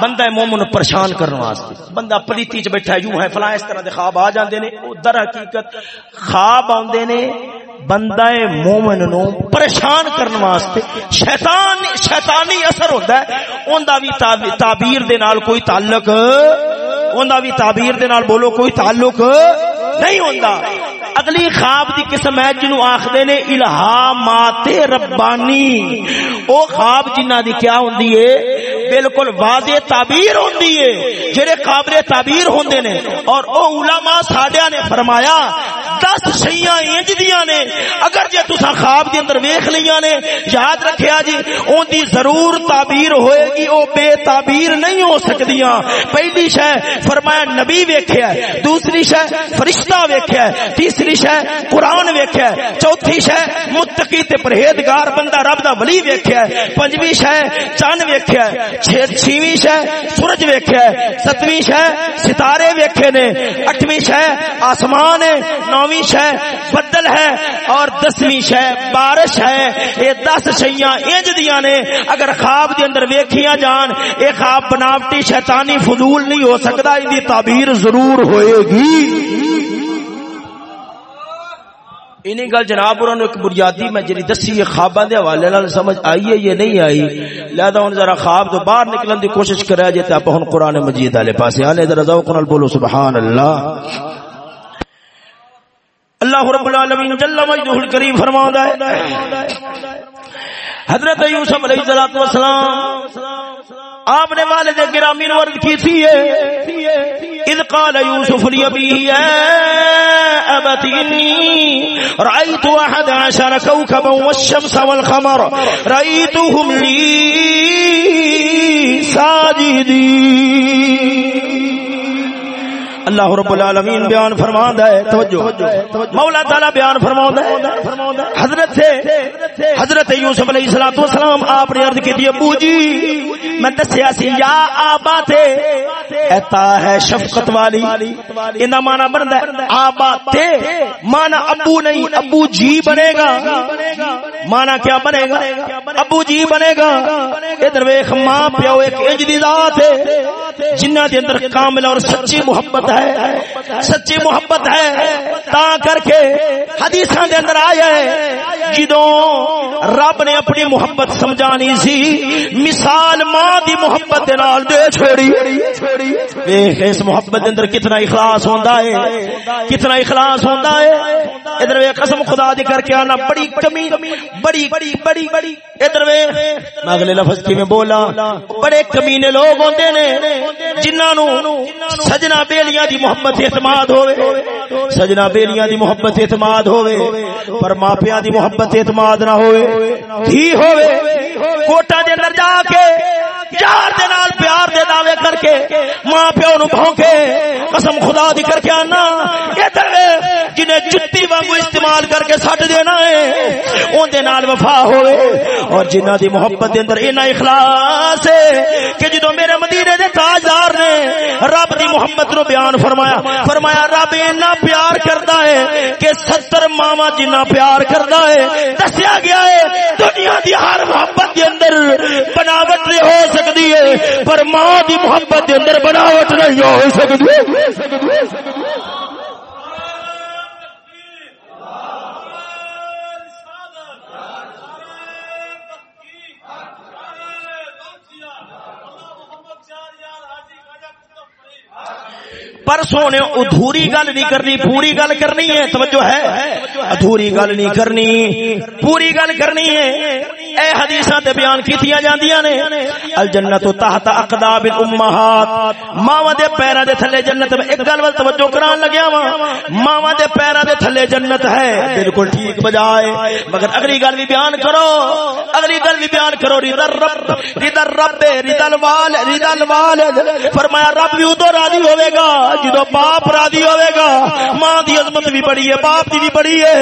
S2: بندہ مومن پریشان کرنے واسطے، بندہ پلیتی چ بیٹھا یوں ہے، فلاں اس طرح دے خواب آ جاندے نے۔ او در حقیقت خواب آندے نے، بندہ مومن نو پریشان کرنے واسطے شیطان، شیطانی اثر ہوندا ہے۔ اوندا وی تعبیر دے نال کوئی تعلق اوندا وی تعبیر دے نال بولو کوئی تعلق نہیں ہوندا۔ اگلی خواب دی قسم ہے جنو آخدے نے الہامات ربانی۔ او خواب جنہ دی کیا ہوندی ہے؟ بالکل واضح تعبیر ہوندی ہے۔ جڑے قابل تعبیر ہوندے نے اور او علماء ساڈیاں نے فرمایا، دس شیاں انج دیاں نے۔ اگر جے تساں خواب دے اندر ویکھ لیاں نے، یاد رکھیا جی اون دی ضرور تعبیر ہوئے گی، او بے تعبیر نہیں ہو سکدیاں۔ پہلی شے فرمایا نبی ویکھیا ہے، دوسری شے فرشتہ ویکھیا ہے، تیسری شے قرآن ویکھیا ہے، چوتھی شے متقی تے پرہیزگار بندہ رب دا ولی ویکھیا ہے، پنجویں شے چن ویکھیا ہے چھویں شہ سورج ویکھیا ہے، ستویں شہ ستارے ویکھے نے، اٹھویں شہ آسمان ہے، نویں شہ بدل ہے اور دس دسویں شہ بارش ہے یہ دس شیاں انج دیاں نے۔ اگر خواب دے اندر ویکھیاں جان، اے خواب بناوٹی شیطانی فضول نہیں ہو سکتا ان تعبیر ضرور ہوئے گی۔ انہیں گل جناب انہوں نے ایک بنیادی میں جنی دسی ہے، خواباں دے حوالے نال سمجھ آئی ہے یہ نہیں آئی؟ لہذا ہن ذرا خواب تو باہر نکلن دی کوشش کرا جے تے اپ ہن قران مجید والے پاسے۔ آنے ذرا ذوق نال بولو، سبحان اللہ۔ اللہ رب العالمین جل مجدہ الکریم فرماتا ہے حضرت یوسف علیہ الصلوۃ والسلام، آپ نے والد گرامی نے ورد کی تھی اذ قال یوسف لابیہ ابتی انی رأیت احد عشر کوكبا والشمس والقمر، رأیتهم لی ساجدین۔ اللہ رب العالمین بیان فرماندا ہے، توجہ۔ مولا تعالی بیان فرماندا ہے۔ حضرت سے، حضرت یوسف علیہ الصلوۃ والسلام آپ نے عرض کی تھی، ابو جی میں دسیا سی، یا آبا تے اتا ہے شفقت والی اندا معنی بندا ہے، آبا تے، معنی ابو نہیں، ابو جی بنے گا۔ معنی کیا بنے گا؟ ابو جی بنے گا۔ ادھر ویکھ ماں پیو، ایک انج دی ذات ہے جنہ دے اندر کامل اور سچی محبت ہے، سچی محبت ہے، تا کر کے حدیث دے اندر آیا ہے، جدوں رب نے اپنی محبت سمجھانی سی، مثال ماں دی محبت دے نال دے چھوڑی ویکھ، اس محبت دے اندر کتنا اخلاص ہوندا ہے، کتنا اخلاص ہوندا ہے۔ ادھر ویکھ، قسم خدا دی کر کے انا بڑی کمی، بڑی بڑی بڑی بڑی۔ ادھر ویکھ، میں اگلے لفظ کی میں بولا بڑے کمینے لوگ ہوندے نے، جنہاں نو سجنا بیلیاں دی محبت اعتماد ہوئے سجنا بیلیاں دی محبت اعتماد ہوئے پر ماپیاں دی محبت اعتماد نہ ہوئے ہی ہوئے کوٹا دے اندر جا کے، یار دے نال، پیار دے دعوے کر کے ماں پیو نو بھونکے قسم خدا دی کر کے آنا۔ ادھر جنہیں جتی وانگو استعمال کر کے سٹ دینا ہے، اون دے نال وفا ہوئے اور جنہ دی محبت دے اندر اینا اخلاص ہے کہ جدو میرے مدینے دے تاجدار نے رب دی محبت نو بیان فرمایا فرمایا، رب اتنا پیار کرتا ہے کہ ستر ماوا جنہ پیار کرتا ہے، دسیا گیا ہے، دنیا دی ہر محبت دے اندر بناوٹ نہیں ہو سکتی ہے، پر ماں دی محبت دے اندر بناوٹ نہیں ہو سکتی۔ پر سونے ادھوری گل نہیں کرنی، پوری گل کرنی ہے، توجہ ہے۔ ادھوری گل نہیں کرنی، پوری گل کرنی ہے۔ اے حدیثاں تے بیان کیتیاں جاندیاں نے۔ الجنت تحت اقدام الامہات۔ ماواں دے پیراں دے تھلے جنت میں ایک گل ول توجہ کران لگیا وا ماواں دے پیراں دے تھلے جنت ہے۔ بالکل ٹھیک بجائے۔ مگر اگلی گل بھی بیان کرو۔ اگلی گل بھی بیان کرو۔ رضا رب رضا رب رضا الوال رضا الوال۔ فرمایا رب بھی ادو راضی ہوے گا جدو باپ راضی ہوے گا ماں دی عظمت بھی بڑی ہے، باپ دی بھی بڑی ہے۔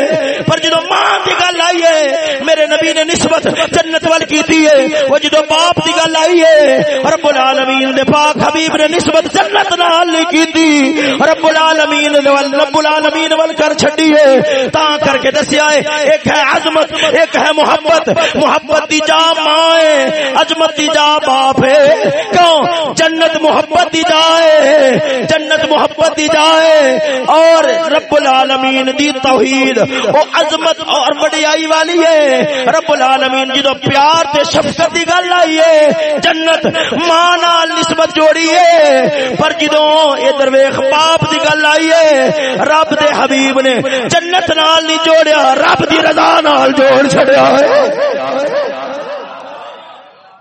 S2: پر جدو ماں دی گل آئی ہے، میرے نبی نے نسبت جنت وال کیتی ہے۔ وہ جدو باپ دی گل آئی ہے، رب العالمین دے پاک حبیب نے نسبت جنت نال نہیں کیتی۔ رب العالمین ول رب العالمین ول کر چھڈی ہے۔ تا کر کے دسیا ہے، ایک ہے عظمت، ایک ہے محبت۔ محبت دی جا ماں ہے، عظمت دی جا باپ ہے۔ کیوں؟ جنت محبت دی جائے جنت محبت دی جائے اور رب العالمین دی توحید او عظمت اور وڈیائی والی ہے۔ رب العالمین جدو پیار تے شفقت دی گل آئی ہے، جنت ماں نال نسبت جوڑی ہے۔ پر جدو ادھر ویکھ باپ دی گل آئی ہے، رب دے حبیب نے جنت نال نہیں جوڑیا، رب دی رضا نال جوڑ چھڑیا ہے۔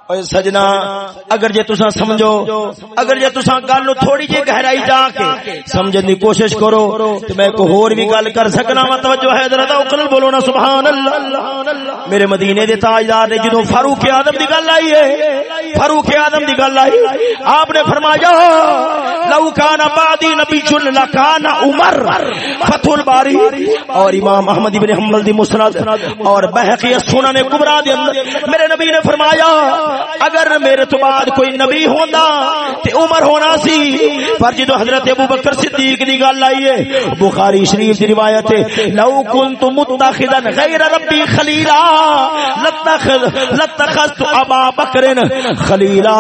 S2: اوے سجنا اگر جے تسا سمجھو اگر جے تسا گل نو تھوڑی جی گہرائی جا کے سمجھن دی کوشش کرو تے میں کو ہور بھی گل کر سکنا وا توجہ ہے ذرا اوکل بولو نا سبحان اللہ میرے مدینے دے تاجدار نے جدوں فاروق اعظم دی گل آئی ہے فاروق اعظم دی گل آئی آپ نے فرمایا لو کان بعدی نبی چن لکان عمر فتح الباری اور امام احمد ابن حنبل دی مسند اور بہقی سنن کبرا دے اندر میرے نبی نے فرمایا اگر میرے تو بعد کوئی نبی ہوندا تے عمر ہونا سی، پر جدو حضرت ابو بکر صدیق دی گل آئی ہے، بخاری شریف دی روایت ہے، لو كنت متخذا غیر ربی خلیلا، لتخذ لتخذت ابا بکر خلیلا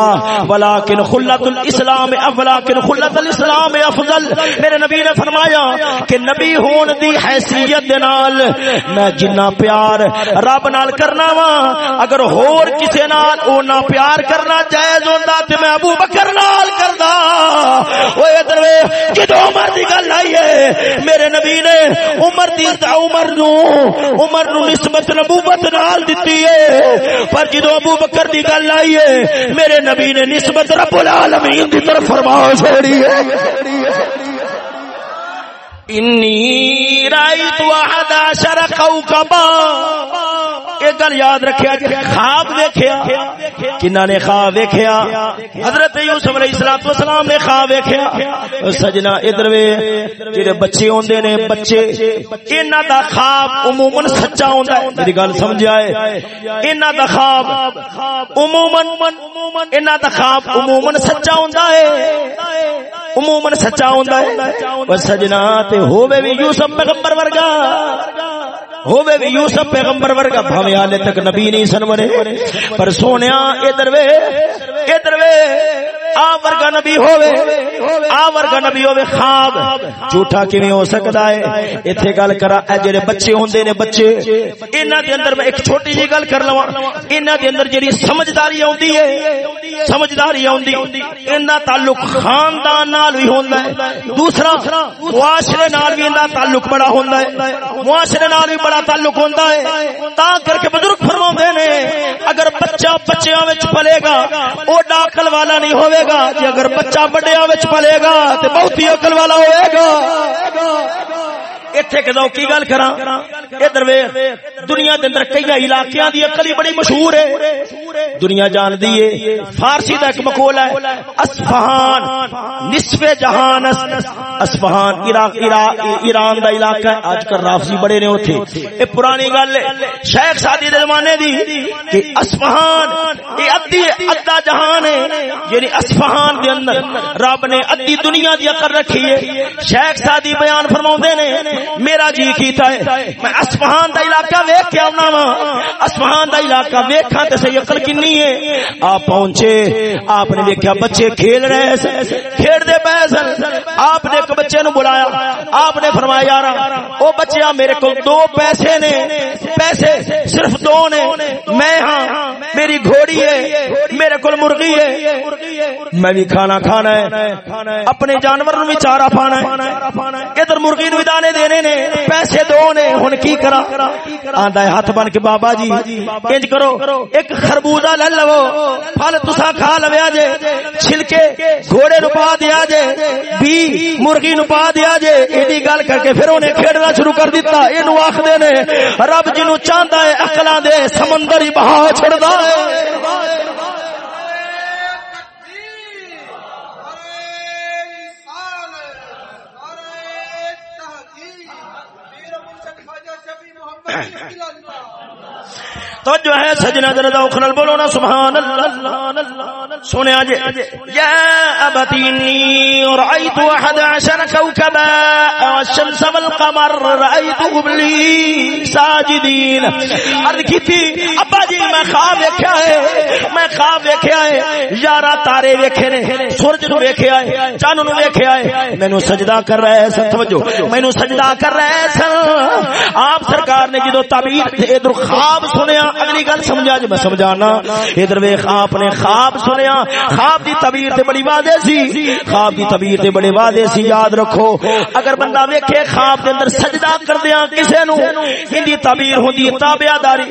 S2: ولكن خلت الاسلام ولكن خلت الاسلام افضل۔ میرے نبی نے فرمایا کہ نبی ہون دی حیثیت دے نال میں جنہ پیار رب نال کرنا وا، اگر ہور کسے نال او نہ پیار کرنا جائز ہوندا تے میں ابو بکر نال کردا۔ اوے ادھر جدو عمر دی گل آئی ہے، میرے نبی نے عمر دی عمر نو عمر نو نسبت نبوت نال دتی ہے۔ پر جدو ابو بکر دی گل آئی ہے، میرے نبی نے نسبت رب العالمین دی طرف فرما چھوڑی ہے۔ انی رائت وحد عشر کوكبا یہ گل یاد رکھیا جی خواب دیکھیا کنہ نے خواب دیکھیا، حضرت یوسف علیہ الصلوۃ والسلام نے خواب دیکھیا سجنا ادھر وے، جڑے بچے ہوندے نے، بچے، انہاں دا خواب عموما سچا ہوندا ہے، میری گل سمجھ آئے، انہاں دا خواب عموما، انہاں دا خواب عموما سچا ہوندا ہے، عموما سچا ہوندا ہے، اور سجنا تے ہووے بھی یوسف پیغمبر ورگا۔ ہووے بھی یوسف پیغمبر ورگا۔ بھاوے آلے تک نبی نہیں سن بنے پر سونیا، ادھر وے ادھر وے۔ آ ورگا نبی ہووے، آ ورگا نبی ہووے خواب۔ جھوٹا کیویں ہو سکدا ہے؟ ایتھے گل کرا، اے جڑے بچے ہوندے نے بچے، انہاں دے اندر میں ایک چھوٹی جی گل کر لواں۔ انہاں دے اندر جڑی سمجھداری اوندی ہے، سمجھداری اوندی انہاں تعلق خاندان نال بھی ہوندا ہے۔ دوسرا، معاشرے نال بھی انہاں تعلق بڑا ہوندا ہے۔ معاشرے نال بھی بڑا تعلق ہوندا ہے۔ تا کر کے بزرگ فرماوندے نے، اگر بچہ بچیاں وچ پلے گا، او ڈاکل والا نہیں ہوے گا اگر بچہ بڑیاں پلے گا تو بہت ہی عقل والا ہوئے گا۔ اتنے کدو کی گل کرا ادھر دنیا کے اندر کئی علاقے کی اکلی بڑی مشہور ہے۔ دنیا جان دی ہے، فارسی کا ایک مقول ہے اسفہان نصف جہان اسفہان ایران دا علاقہ ہے۔ آج کل رافضی بڑے نے اوتھے۔ اے پرانی گل ہے، شیخ سادی دے زمانے دی کہ اسفہان اے ادھی ادھا جہان ہے۔ یعنی اسفہان دے اندر رب نے ادھی دنیا دی عقل رکھی ہے۔ شیخ سادی بیان فرماوندے نے میرا جی کیتا ہے؟ میں اسفہان دا علاقہ ویکھ کے آنا وا۔ اسفہان دا علاقہ ویکھاں تے صحیح عقل عقل کنی ہے؟ آپ پہنچے، آپ نے دیکھا بچے کھیل رہے سن کھیل دے پے سن آپ نے ایک بچے نو بلایا۔ آپ نے فرمایا، یار، او بچیا میرے کو دو پیسے نے۔ پیسے صرف دو نے۔ میں ہاں میری گھوڑی ہے۔ میرے کو مرغی ہے۔ میں بھی کھانا کھانا ہے۔ اپنے جانور نو بھی چارہ پانا ہے۔ ادھر مرغی نو دانے دے دینے نے، پیسے دو نے، ہن کی کرا؟ آندا ہے ہاتھ بن کے بابا جی انج کرو، ایک خربوزہ لے لو، پھل تسا کھا لویا جے، چھلکے گھوڑے نو پا دیا جے، بی مرغی نو پا دیا جے، ایڈی گل کر کے پھر انہیں کھیڈنا شروع کر دیتا اینو آکھدے نے، رب جنو چاہندا ہے، عقلاں دے سمندر ہی بہا چھڑدا ہے۔ ہاں ہاں تو جو ہے سجنا درد اخرل بولو نا سبحان اللہ۔ سنیا جی یا ابتینی رأیت احد عشر کوکبا والشمس والقمر رأیتهم لی ساجدین۔ عرض کی تھی، ابا جی میں خواب ویکھیا ہے، میں خواب ویکھیا ہے۔ یارا تارے ویکھے نے، سورج نو ویکھیا ہے چاند نو ویکھیا ہے مینوں سجدہ کر رہے سن، توجہ۔ مینوں سجدہ کر رہے سن۔ آپ سرکار نے جدو تعبیر ادھر خواب سنیا اگلی گل سمجھا جی میں سمجھانا۔ ادھر ویخ آپ نے خواب سنیا۔ خواب دی تعبیر تے بڑی واضح سی۔ خواب دی تعبیر تے بڑے واضح سی، یاد رکھو۔ اگر بندہ ویکھے خواب دے اندر سجدہ کردیاں کسے نو ان دی تعبیر ہوندی ہے تابعداری۔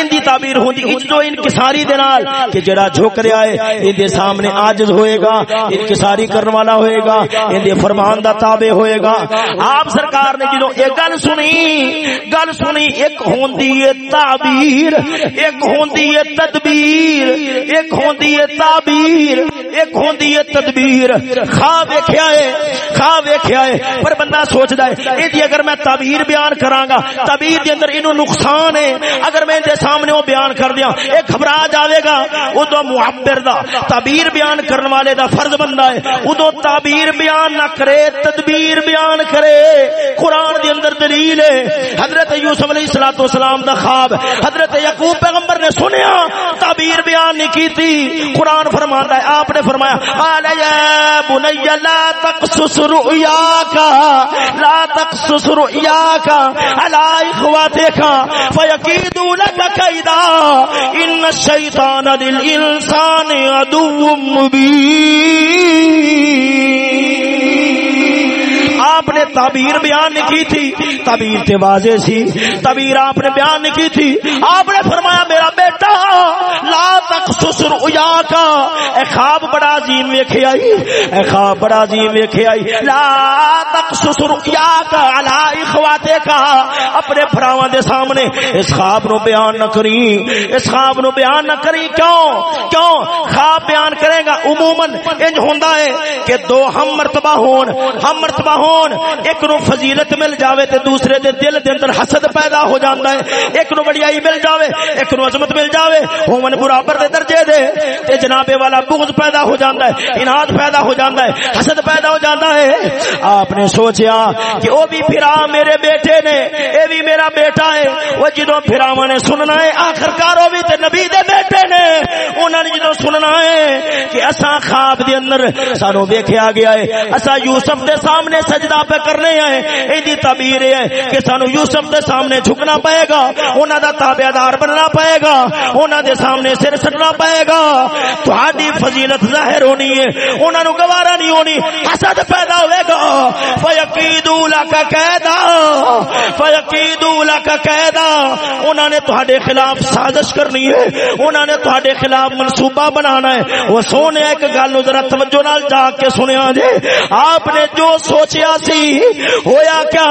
S2: ان دی تعبیر ہوندی عجز و انکساری دے نال۔ کہ جڑا جھک رہا ہے، ان دے سامنے عاجز ہوئے گا، انکساری کرنے والا ہوئے گا، ان دے فرمان دا تابع ہوئے گا۔ آپ سرکار نے جدوں ایک گل سنی گل سنی، ایک ہوندی ہے تعبیر۔ ایک ہوندی ہے تدبیر ایک ہوندی ہے تعبیر۔ ایک ہوندی ہے تدبیر۔ خواب ویکھیا ہے خواب ویکھیا ہے، پر بندہ سوچدا ہے، اے دی اگر میں تعبیر بیان کراں گا تعبیر دے اندر اینو نقصان ہے۔ اگر میں دے سامنے او بیان کر دیاں، اے گھبرا جاوے گا۔ اودوں معبر دا، تعبیر بیان کرن والے دا فرض بندا ہے۔ اودوں تعبیر بیان نہ کرے، تدبیر بیان کرے۔ قرآن دے اندر دلیل ہے۔ حضرت یوسف علیہ الصلوۃ والسلام دا خواب۔ حضرت یعقوب پیغمبر نے سنیا، تعبیر بیان نہیں کی تھی قرآن فرماتا ہے، آپ نے فرمایا قال یا بنی، لا تقصص رؤیاک، لا تقصص سسر علی اللہ فیکیدوا لك کیدا، ان الشیطان للانسان عدو مبین. آپ نے تعبیر بیان نہیں کی تھی۔ تعبیر تے واضح سی۔ تعبیر آپ نے بیان نہیں کی تھی۔ آپ نے فرمایا، میرا بیٹا، لا تقصص رؤیا کا اے خواب بڑا عظیم ویکھے آئی۔ اے خواب بڑا عظیم ویکھے آئی۔ لا تقصص رؤیا کا علی اخواتے کا اپنے بھراواں دے سامنے اس خواب نو بیان نہ کری۔ اس خواب نو بیان نہ کری۔ کیوں؟ کیوں؟ خواب بیان کرے گا۔ عموماً انج ہوندا ہے کہ دو ہم مرتبہ ہون۔ ہم مرتبہ ہون۔ ایک نو فضیلت مل جاوے تے دوسرے دے دل دے اندر حسد پیدا ہو جاندا ہے۔ ایک نو بڑیائی مل جاوے، ایک نو عظمت مل جاوے۔ ہومن برابر دے درجے دے۔ تے جناب والا بغض پیدا ہو جاندا ہے اناد پیدا ہو جاندا ہے، حسد پیدا ہو جاندا ہے۔ آپ نے سوچیا کہ او بھی پھرا میرے بیٹے نے، اے بھی میرا بیٹا ہے۔ وہ جدوں پھراواں نے سننا ہے، آخرکار او بھی تے نبی دے بیٹے نے۔ انہاں نے جدوں سننا ہے کہ اساں خواب دے اندر سانو ویکھیا گیا ہے، اساں یوسف دے سامنے سجدہ پہ کرنے آئے ایدی تعبیر ہے کہ سانو یوسف دے سامنے جھکنا پائے گا، انہاں دا تابعدار بننا پائے گا، انہاں دے سامنے سر سٹنا پائے گا۔ تہاڈی فضیلت ظاہر ہونی ہے، انہاں نو گوارا نہیں ہونی، حسد پیدا ہوے گا۔ فیقیدو لک قیدا فیقیدو لک قیدا انہاں نے تہاڈے خلاف سازش کرنی ہے، انہاں نے تہاڈے خلاف منصوبہ بنانا ہے۔ وہ سونے، ایک گل ذرا توجہ نال جا کے سنیا جے جی، آپ نے جو سوچیا سی۔ ہویا کیا؟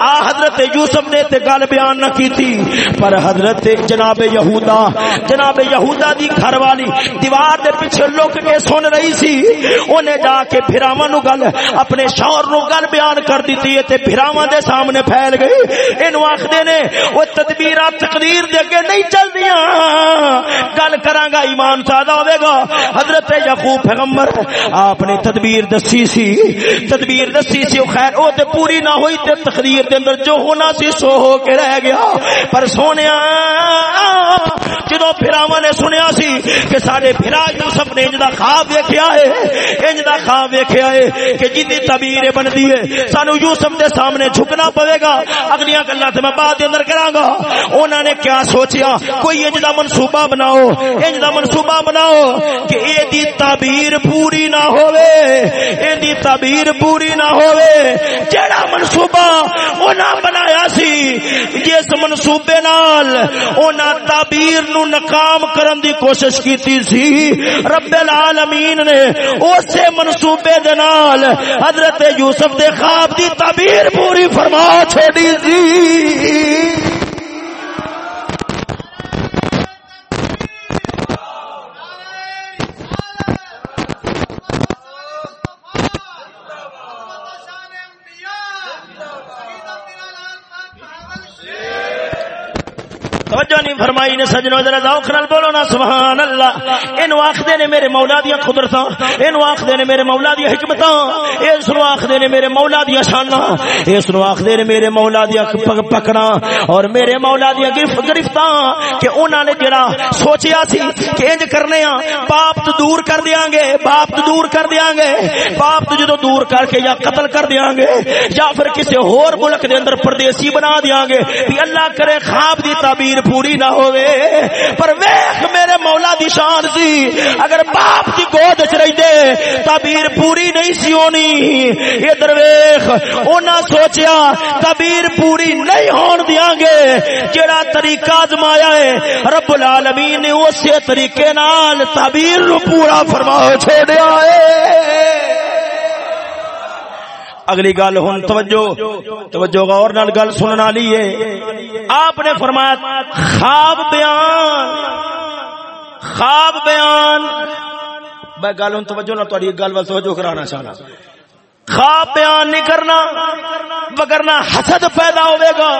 S2: آ حضرت یوسف نے تے گل بیان نہ کی تھی پر حضرت جناب یہودا جناب یہودا دی گھر والی دیوار دے پیچھے لک کے سن رہی سی۔ اونے جا کے پھراواں نو گل، اپنے شوہر نو گل بیان کر دتی تے پھراواں دے سامنے پھیل گئی۔ اینو آکھدے نے، او تدبیرات تقدیر دے اگے نہیں چلدیاں۔ گل کراں گا، ایمان سادہ ہوے گا۔ حضرت یعقوب پیغمبر، آپ نے تدبیر دسی سی۔ تدبیر دسی سی خیر او تے پوری نہ ہوئی تے تقدیر دے اندر جو ہونا سی سو ہو کے رہ گیا۔ پر سونیا جدو پھراوا نے سنیا سی کہ سارے پھرا یوسف نے انج دا خواب ویکھیا ہے، انج دا خواب ویکھیا ہے کہ جدی تعبیر بندی ہے، سانو یوسف دے سامنے جھکنا پوے گا۔ اگلیاں گلاں تے میں بعد دے اندر کراں گا۔ انہاں نے کیا سوچیا، کوئی انج دا منصوبہ بناؤ، انج دا منصوبہ بناؤ کہ اے دی تعبیر پوری نہ ہوے اے دی تعبیر پوری نہ ہوے جیڑا منصوبہ انہاں بنایا سی، جس منصوبے نال انہاں تعبیر نو ناکام کرن دی کوشش کیتی سی، رب العالمین نے اسے منصوبے دے نال حضرت یوسف دے خواب دی تعبیر پوری فرما چھڑی سی توجہ نہیں فرمائی نے سجنوں ذرا ذوق نال بولو نا، سبحان اللہ۔ اینو آکھدے نے میرے مولا دی قدرتاں، اینو آکھدے نے میرے مولا دی حکمتاں اس نو آکھدے نے میرے مولا دی شاناں اس نو آکھدے نے میرے مولا دی پکڑا اور میرے مولا دی گرفتاں کہ انہاں نے جڑا سوچیا سی کہ انج کرنے ہاں باپ تو دور کر دیاں گے، باپ تو دور کر دیاں گے، باپ تو جدوں دور کر کے یا قتل کر دیاں گے، یا پھر کسی اور ملک دے اندر پردیسی بنا دیاں گے، بھی اللہ کرے خواب دی تعبیر پوری نہ ہوئے پر ویخ میرے مولا دی شان سی۔ اگر باپ دی گود چ رہی دے تعبیر پوری نہیں سی ہونی۔ ادھر ویخ انہاں سوچیا تعبیر پوری نہیں ہون دیاں گے۔ جڑا طریقہ آزمایا ہے، رب العالمین نے اسی طریقے نال تعبیر نو پورا فرما چھوڑیا ہے۔ اگلی گل ہوں توجہ توجہ غور نال گل سننے والی ہے۔ آپ نے فرمایا، خواب بیان خواب بیان۔ میں گل ہوں توجہ نہ تہاڈی گل ول توجہ کرانا چاہنا۔ خواب بیان نہیں کرنا وگرنا حسد پیدا ہوے گا۔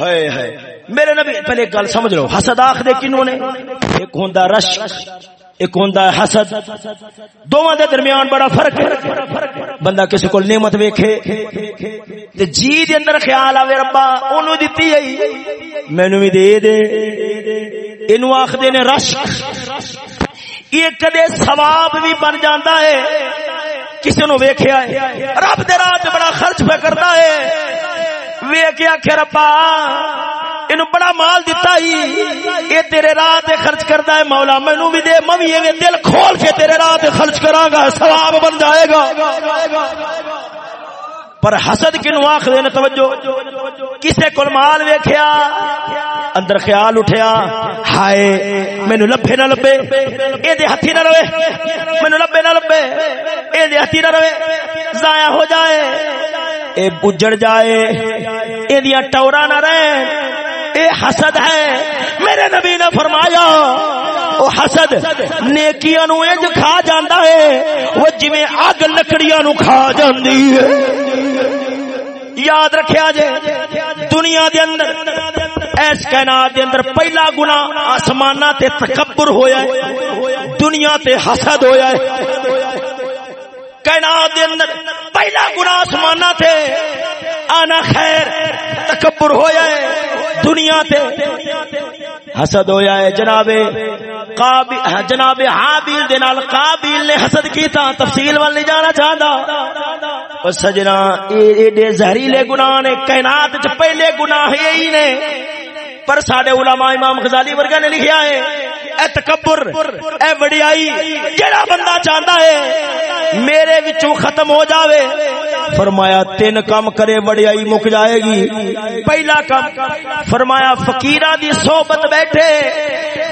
S2: ہائے ہائے۔ میرے نبی، پہلے گل سمجھ لو۔ حسد آخ دے کنوں نے؟ ایک ہوندا رشک۔ ایک ہوندا ہے حسد۔ دوواں دے درمیان بڑا فرق ہے۔ بندہ کسی کول نعمت ویکھے تے جی دے اندر خیال آوے ربا، اونوں دتی ہے مینوں بھی دے دے۔ اینو آکھدے نے رشک۔ یہ کدے ثواب بھی بن جاندا ہے۔ کسی نو ویکھیا ہے۔ رب دے راہ تے بڑا خرچ پہ کردا ہے۔ ویکھیا کہ ربا اینو بڑا مال دیتا ہی۔ اے تیرے راہ تے خرچ کردا ہے، مولا مینوں بھی دے، میں بھی دل کھول کے تیرے راہ تے خرچ کراں گا، ثواب بن جائے گا۔ پر حسد کنو آخ دینا توجہ۔ کسے کول مال ویکھیا، اندر خیال اٹھیا، ہائے، مینوں لبے نہ لبے اے دے ہتھی نہ رہے، مینوں لبے نہ لبے اے دے ہتھی نہ رہے، ضائع ہو جائے۔ اے بجڑ جائے، اے دیا ٹورا نہ رہے۔ اے حسد ہے۔ میرے نبی نے فرمایا، او حسد، نیکیاں نو انج کھا جاندا ہے۔ وہ جویں اگ لکڑیاں نو کھا جاندی ہے۔ یاد رکھیا جے، دنیا دے اندر، ایس کائنات دے اندر پہلا گناہ آسماناں تے تکبر ہویا ہے۔ دنیا تے حسد ہویا ہے۔ کائنات دے اندر پہلا گناہ آسماناں تے، آنا خیر، تکبر ہویا ہے۔ دنیا تے حسد ہویا ہے جناب جناب حابیل دے نال قابیل نے حسد کیتا، تفصیل وال نہیں جانا چاہندا۔ او سجنا ایڈے زہریلے گناہ نے، کائنات وچ پہلے گناہ یہی نے۔ پر ساڈے علماء امام غزالی ورگا نے لکھیا ہے، اے تکبر، اے وڈیائی جڑا بندہ چاہندا ہے، میرے وچوں ختم ہو جاوے۔ فرمایا، تین کام کرے، وڈیائی مک جائے گی۔ پہلا کام، فرمایا فقیراں دی صحبت بیٹھے،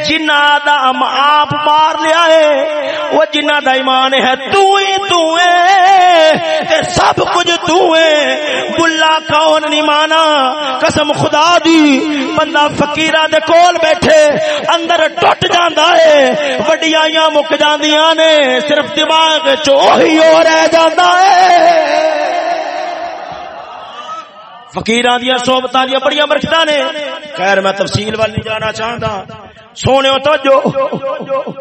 S2: جنہ دا ہم آپ مار لیا ہے، وہ جنہ دا ایمان ہے تو ہی تو ہے، تے سب کچھ تو ہے۔ بلا کون نہیں مانا، قسم خدا دی، بندہ فقیراں دے کول بیٹھے، اندر ٹوٹ جاندا ہے وڈیاں مک جاندیاں نے، صرف دماغ وچ وہی ہو رہ جاندا ہے۔ فقیراں دیاں صحبتاں دیاں بڑیاں برکتاں نے۔ خیر، میں تفصیل وال نہیں جانا چاہندا۔ سونے تو جو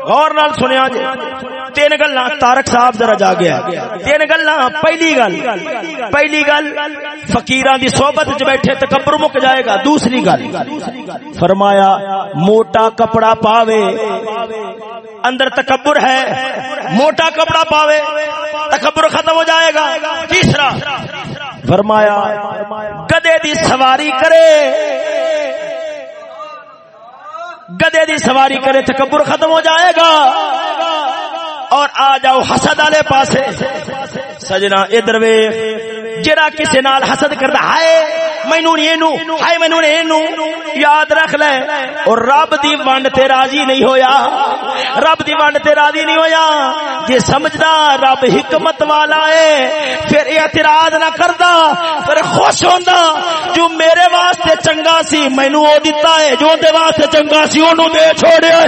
S2: غور نال سنیا جے جی۔ تین گلا تارک صاحب ذرا جا گیا۔ تین گلا پہلی گل پہلی گل فقیران دی صحبت وچ بیٹھے تکبر مک جائے گا، دوسری گل۔ فرمایا، موٹا کپڑا پاوے۔ اندر تکبر ہے، موٹا کپڑا پاوے، تکبر ختم ہو جائے گا۔ تیسرا، فرمایا، گدے دی سواری کرے۔ گدے دی سواری کرے تکبر ختم ہو جائے گا۔ اور آ جاؤ حسد والے پاسے۔ سجنا ادھر وے۔ جڑا کسے نال حسد کردا ہائے مینوں نہیں اینو ہائے مینوں نہیں اینو یاد رکھ لے۔ اور رب دی ونڈ تے راضی نہیں ہویا۔ رب دی ونڈ تے راضی نہیں ہویا۔ جے سمجھدا رب حکمت والا ہے، پھر اعتراض نہ کردا پر خوش ہوندا۔ جو میرے واسطے چنگا سی، مینوں او دتا ہے۔ جو دے واسطے چنگا سی، اونوں دے چھوڑیا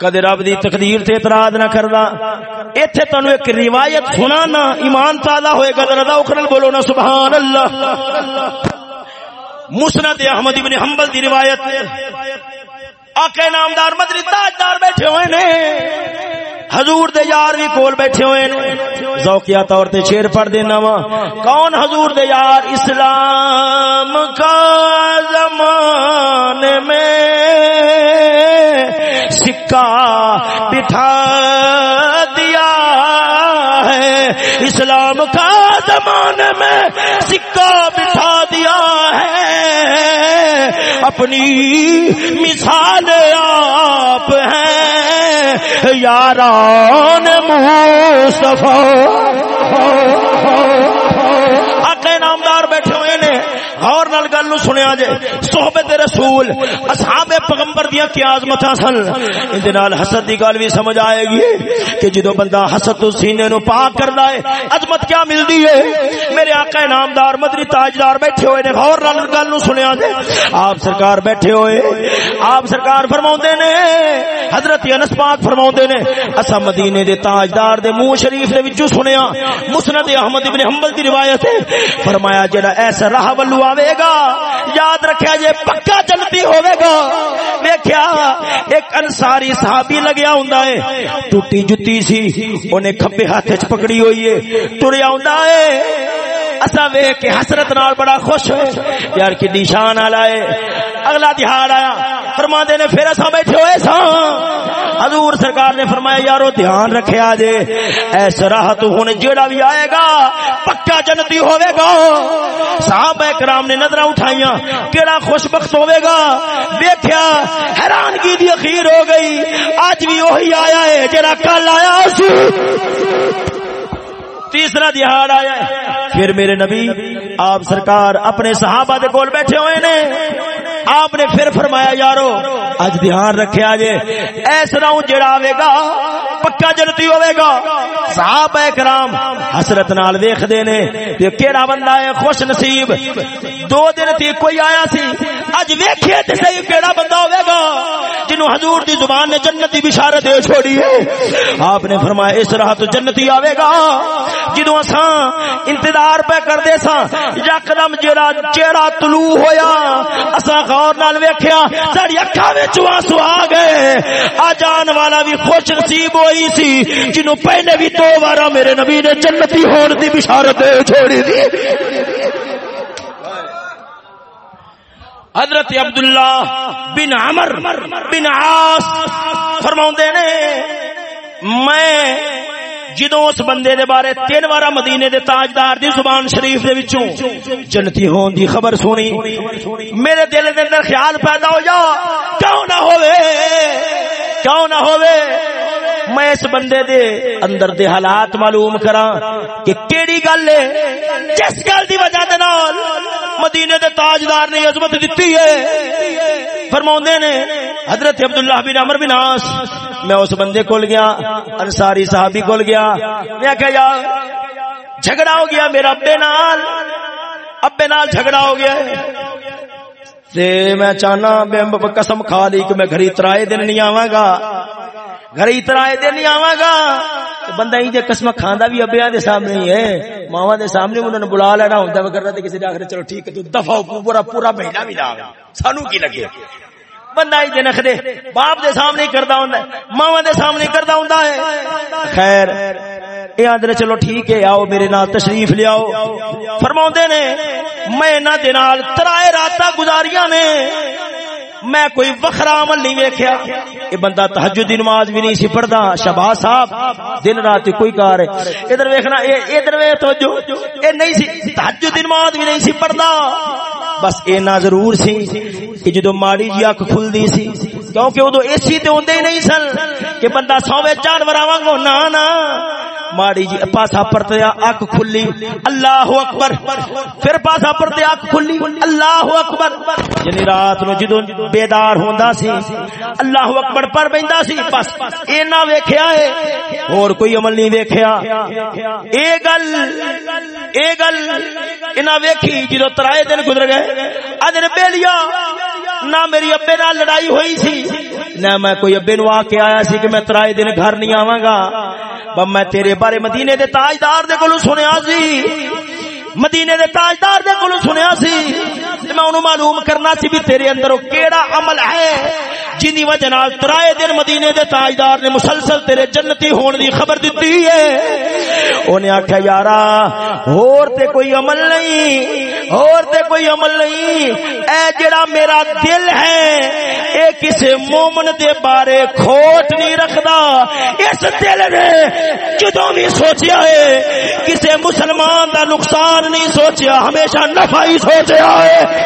S2: کدے رب دی تقدیر تے اعتراض نہ کردا ایتھے تانوں ایک روایت سنانا، ایمان تازہ ہوئے گا، ذرا اکھرل بولو نا سبحان اللہ مسند احمد ابن حنبل دی روایت۔ آقا نامدار مدری تاجدار بیٹھے ہوئے نے۔ حضور دے یار بھی کول بیٹھے ہوئے نے۔ ذوقیہ طور تے شیر پڑھ دینا وا۔ کون حضور دے یار اسلام کا زمان میں سکہ بٹھا دیا ہے۔ اسلام کا زمان میں سکہ بٹھا دیا ہے۔ اپنی مثال آپ ہیں۔ یاران مصطفیٰ آقا نامدار بیٹھے ہوئے نے غور نال گل نو سنیا جے۔ صحبت رسول اصحاب پیغمبر دیاں کی عظمتاں سن۔ ان دے نال حسد دی گل بھی سمجھ آئے گی کہ جدوں بندہ حسد تو سینے نو پاک کردا ہے، عظمت کیا ملدی ہے؟ میرے آقا نامدار مدری تاجدار بیٹھے ہوئے نے، غور نال گل نو سنیا جے آپ سرکار بیٹھے ہوئے، آپ سرکار فرماوندے نے، حضرت انس پاک فرماوندے نے، اسا مدینے دے تاجدار دے منہ شریف دے وچوں سنیا، مسند احمد ابن حنبل دی روایت ہے۔ فرمایا، جڑا ایسا راہ ولو آوے گا، یاد رکھیا جے پکا جنتی ہوے گا۔ دیکھیا ایک انصاری صحابی لگیا ہوندا ہے۔ ٹوٹی جُتی سی اونے کھبے ہاتھ وچ پکڑی ہوئی ہے۔ ٹریا ہوندا ہے۔ اسا ویکھ کے حسرت نال بڑا خوش ہوئے۔ یار کی نشان والا ہے اگلا دہاڑ آیا۔ فرماندے نے پھر اسا بیٹھے ہوئے ساں۔ حضور سرکار نے فرمایا، یارو دھیان رکھیا جے ایسا راہ تو ہن جیڑا بھی آئے گا، پکا جنتی ہوے گا۔ صحابہ کرام نے نظر اٹھائیاں، کیڑا خوش بخت ہوے گا؟ دیکھیا حیرانگی دی اخیر ہو گئی۔ اج بھی وہی آیا ہے جڑا کل آیا۔ سی تیسرا دہاڑ آیا ہے۔ پھر میرے نبی، آپ سرکار اپنے صحابہ دے کول بیٹھے ہوئے نے۔ آپ نے پھر فرمایا، یارو اج دھیان رکھیا جے ایسا جڑا آوے گا پکا جنتی ہوے گا۔ صحابہ کرام حسرت نال ویکھدے نے کہ کیڑا بندہ ہے، خوش نصیب۔ دو دن تھی کوئی آیا سی، اج ویکھیے تے صحیح کیڑا بندہ ہوے گا۔ جنوں حضور دی زبان نے جنت دی بشارت دے چھوڑی ہے۔ آپ نے فرمایا، اس راہ تو جنتی آوے گا۔ جدوں اساں انتظار پہ کردے ساں، یکدم جڑا چہرہ طلوع ہویا، اساں غور نال ویکھیا ساڈی اکھاں وچ آنسو آ گئے۔ آ جان والا بھی خوش نصیب ہوئی۔ سی جنوں پہلے بھی دو بار میرے نبی نے جنتی ہون دی بشارت دے چھوڑی تھی حضرت عبداللہ بن عمر بن عاص فرماؤندے نے، میں جدو اس بندے دے بارے تین بار مدینے دے تاجدار دی زبان شریف دے وچوں جنتی ہون دی خبر سنی، میرے دل دے اندر خیال پیدا ہو جا کیوں نہ ہوئے؟ کیوں نہ ہوئے؟ میں اس بندے دے اندر دے حالات معلوم کراں کہ کیڑی گل ہے، جس گل دی وجہ دے نال مدینے دے تاجدار نے عظمت دتی ہے۔ فرماوندے نے، حضرت عبداللہ بن عمر بن عاص، میں اس بندے کول گیا، انصاری صحابی کول گیا۔ میں کہا، یار، جھگڑا ہو گیا میرا ابے نال۔ ابے نال جھگڑا ہو گیا تے میں چاہنا قسم کھا لی کہ میں گھری ترائے دن نہیں آواں گا۔ گھری ترائے دن نہیں آواں گا۔ بندہ ہی قسم کھاندا بھی ابیا دے سامنے ہی ہے۔ ماوا دے سامنے انہوں نے بلا لینا ہوندا وغیرہ تے کسی نے آخر چلو ٹھیک ہے، تو دفع پورا پورا مہینہ بھی نہ سانو کی لگے؟ بندہ ہی نخ دے باپ دے سامنے کردا ہوندا ہے، ماواں دے سامنے کردا ہوندا ہے۔ خیر، اے آندر چلو ٹھیک ہے، آؤ میرے نال تشریف لے آؤ۔ فرماوندے نے، میں انہاں دے نال ترائے راتاں گزاریاں نے۔ میں کوئی وکھرا عمل نہیں ویکھیا۔ یہ بندہ تہجد دی نماز بھی نہیں سی پڑھدا۔ شہباز صاحب، دن رات کوئی کار ہے۔ ادھر ویکھنا، اے، ادھر ویکھ توجہ اے نہیں سی، تہجد دی نماز بھی نہیں سی پڑھدا۔ بس اینا ضرور سی کہ جدو ماڑی جی اکھ کھلدی سی، کیونکہ ادو اے سی تے ہوندے ہی نہیں سن کہ بندہ سوے جانوراں وانگو نا نا ماڑی جی پاسا پرتیا اک کھلی۔ اللہ اکبر۔ پھر پاسا پرتیا اک کھلی۔ اللہ اکبر۔ یعنی رات نو جدوں بیدار ہوندا سی، اللہ اکبر پر بیندا سی، بس اینا ویکھیا ہے۔ اور کوئی عمل نہیں ویکھیا۔ اے گل اے گل۔ اینا ویکھی جدوں ترائے دن گزر گئے۔ اجر بیلیا نہ میری ابے نال لڑائی ہوئی سی، نہ میں کوئی ابے نو آ کے آیا سی کہ میں ترائے دن گھر نہیں آواں گا۔ میں تیرے بارے مدینے دے تاجدار دے کولوں سنیا سی۔ مدینے دے تاجدار دے کولوں سنیا سی۔ تے میں انہوں معلوم کرنا سی بھی تیرے اندر کیڑا عمل ہے جنی وجہ نال ترائے دن مدینے دے تاجدار نے مسلسل تیرے جنتی ہون دی خبر دتی ہے۔ انہیں آکھیا، یارا اور تے کوئی عمل نہیں اور تے کوئی عمل نہیں۔ اے جڑا میرا دل ہے، اے کسے مومن دے بارے کھوٹ نہیں رکھدا۔ اس دل نے جدوں بھی سوچیا ہے، کسے مسلمان دا نقصان نہیں سوچیا، ہمیشہ نفع ہی سوچیا ہے۔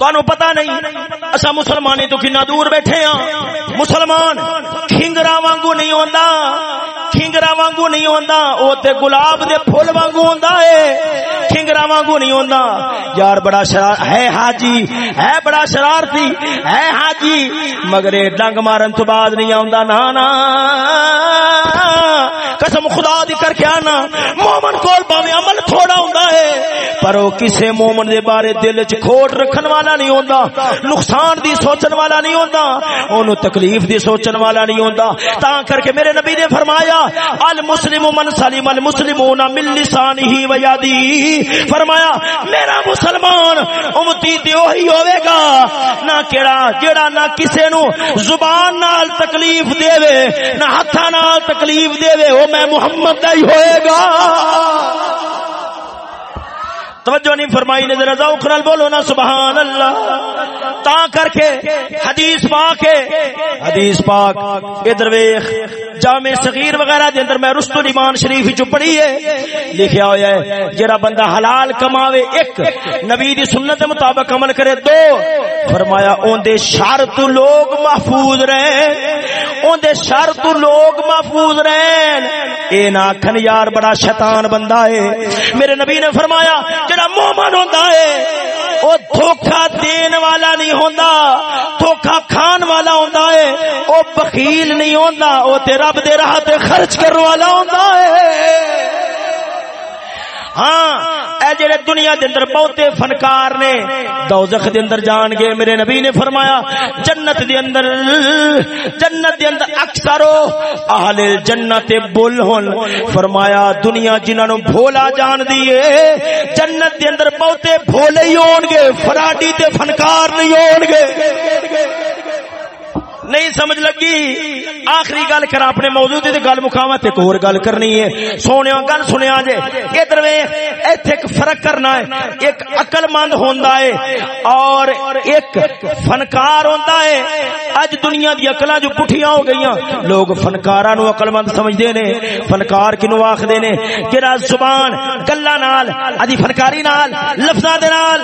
S2: تہن پتا نہیں اصا مسلمان تو کنا دور بیٹھے ہاں۔ مسلمان کھنگرا وانگو نہیں آتا کھنگرا وانگو نہیں آتا وہ تے گلاب دے پھول وانگو آتا ہے کھنگرا وانگو نہیں آتا یار بڑا شرار ہے حاجی ہے بڑا شرارتی ہے حاجی مگر ڈنگ مارن تو بعد نہیں آتا نا نا قسم خدا دی کر کے آنا مومن کول باویں عمل تھوڑا ہوندا ہے پر وہ کسے مومن دے بارے دل وچ کھوٹ رکھن والا نہیں ہوندا نقصان دی سوچن والا نہیں ہوندا اونوں تکلیف دی سوچن والا نہیں ہوندا تا کر کے میرے نبی نے فرمایا المسلم من سلم المسلمون من لسانه و یده فرمایا، میرا مسلمان امتی تے وہی ہوے گا۔ نہ کیڑا جیڑا نہ کسے نو زبان نال تکلیف دے نہ ہتھاں نال تکلیف دے او میں محمد دا ہی ہوئے گا۔ توجہ نہیں فرمائی نے، ذرا ذوق نال بولو نا سبحان اللہ تا کر کے حدیث پاک ہے۔ حدیث پاک۔ ادھر ویکھ جامع صغیر وغیرہ دے اندر میں رستو ایمان شریف وچ پڑھی ہے۔ لکھیا ہویا ہے، جڑا بندہ حلال کماوے، ایک نبی دی سنت دے مطابق عمل کرے، دو۔ فرمایا اون دے شر تو لوگ محفوظ رہے۔ اون دے شر تو لوگ محفوظ رہن۔ اے نا کھن یار، بڑا شیطان بندہ ہے میرے نبی نے فرمایا، جڑا مومن ہوندا ہے او دھوکا دین والا نہیں ہوندا دھوکا کھان والا ہوندا ہے او بخیل نہیں ہوندا، او تے رب دے راہ تے خرچ کرنے والا ہوندا ہے ہاں جڑے دنیا دے اندر بہتے فنکار نے، دوزخ دے اندر جان گے میرے نبی نے فرمایا، جنت دے اندر، جنت دے اندر اکثر اہل جنت بول ہن۔ فرمایا، دنیا جنہاں نو بھولا جان دیے جنت دے اندر بہتے بھولے ہی ہون گے، فراڈی تے فنکار نہیں ہون گے۔ نہیں سمجھ لگی۔ آخری گل کر اپنے موضوع دی گل مکاوا تے اور گل کرنی ہے۔ سونیا، گل سنیا جے۔ ادھر وے؟ ایتھے ایک فرق کرنا ہے۔ ایک عقل مند ہوندا ہے اور ایک فنکار ہوندا ہے۔ اج دنیا دی عقلاں جو پٹھیاں ہو گئیاں، لوگ فنکاراں نو عقل مند سمجھدے نے۔ فنکار کینو آکھدے نے؟ جڑا زبان، گلاں نال ادی فنکاری نال، لفظاں دے نال۔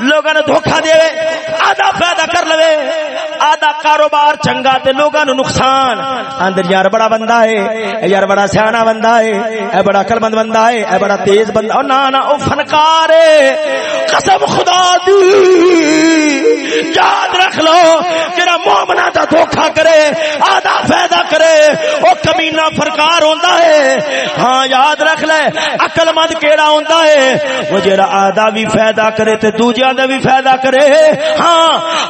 S2: لوگاں نو دھوکا دے آدھا فائدہ کر لوے۔ آدھا کارو کاروبار چنگا تے لوگاں نو نقصان۔ اندر یار بڑا بندہ ہے یار بڑا سیاںا بندہ ہے، اے بڑا عقل مند بندہ ہے، اے بڑا تیز بندہ۔ او نا نا او فنکار ہے۔ قسم خدا دی۔ یاد رکھ لو، جڑا مومنا دا دھوکا کرے، آدھا فائدہ کرے، او کمینہ فرکار ہوندا ہے۔ ہاں یاد رکھ لے، عقل مند کیڑا ہوندا ہے؟ وہ جڑا آدھا بھی فائدہ کرے تے دوجیاں دا بھی فائدہ کرے۔ ہاں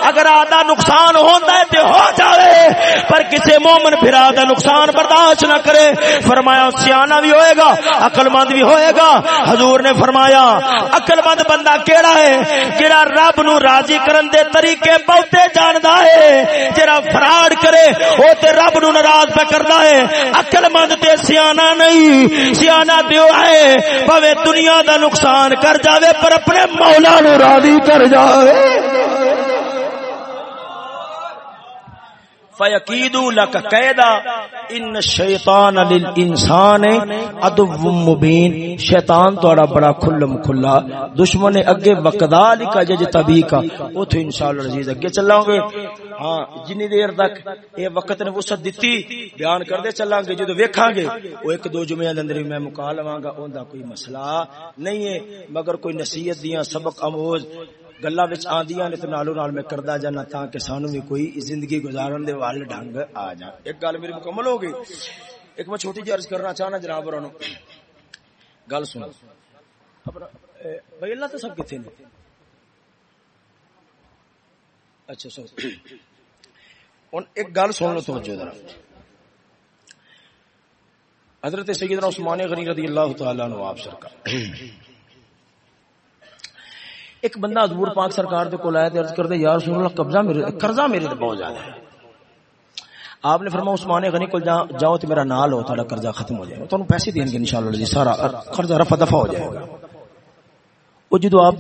S2: اگر آدھا نقصان ہوندا ہے تے ہو جاوے، پر کسے مومن پھرا دا نقصان برداشت نہ کرے۔ فرمایا سیانا بھی ہوئے گا عقل مند بھی ہوئے گا۔ حضور نے فرمایا عقل مند بندہ کیڑا ہے؟ جڑا رب نو راضی کرن دے طریقے بہتے جاندا ہے۔ جڑا فراڈ کرے، او تے رب نو ناراض پہ کردا ہے۔ عقل مند تے سیانا نہیں سیانا تے ہے۔ بھویں دنیا دا نقصان کر جاوے، پر اپنے مولا نو راضی کر جاوے۔ فیقیدو لک قیدا ان شیطان للانسان ادو مبین۔ شیطان توڑا بڑا کھلم کھلا۔ دشمن اگے وقدالک جج تبی کا اوتھے انشاءاللہ عزیز اگے چلاؤں گے۔ ہاں جنی دیر تک اے وقت نے وسعت دتی، بیان کردے چلاں گے۔ جدو ویکھاں گے، او ایک دو جمعے دے اندر میں مکا لواں گا، اوندا کوئی مسئلہ نہیں ہے۔ مگر کوئی نصیحت دیاں سبق اموز۔ گلا آدیاں نے تو نالو نال میں کردا جانا تاکہ سانو بھی کوئی زندگی گزارن دے وال ڈھنگ آ جا ایک گل میری مکمل ہو گئی ایک میں چھوٹی جی عرض کرنا چاہنا جناب اور گل سنو اپنا بھائی اللہ تو سب کتنے نے اچھا سو ہوں ایک گل سن لو توجہ ذرا حضرت سیدنا عثمان غنی رضی اللہ تعالی عنہ آپ سرکار ایک بندہ حضور پاک سرکار دے کول آیا تے عرض کردے، یا رسول اللہ، قبضہ میرے قرضہ میرے تے بہت زیادہ ہے۔ آپ نے فرمایا، عثمان غنی کول جاؤ تے میرا نال ہو، تہاڈا قرضہ ختم ہو جائے تانوں پیسے دین گے انشاءاللہ جی سارا قرضہ رفع دفع ہو جائے گا۔ او جدو آپ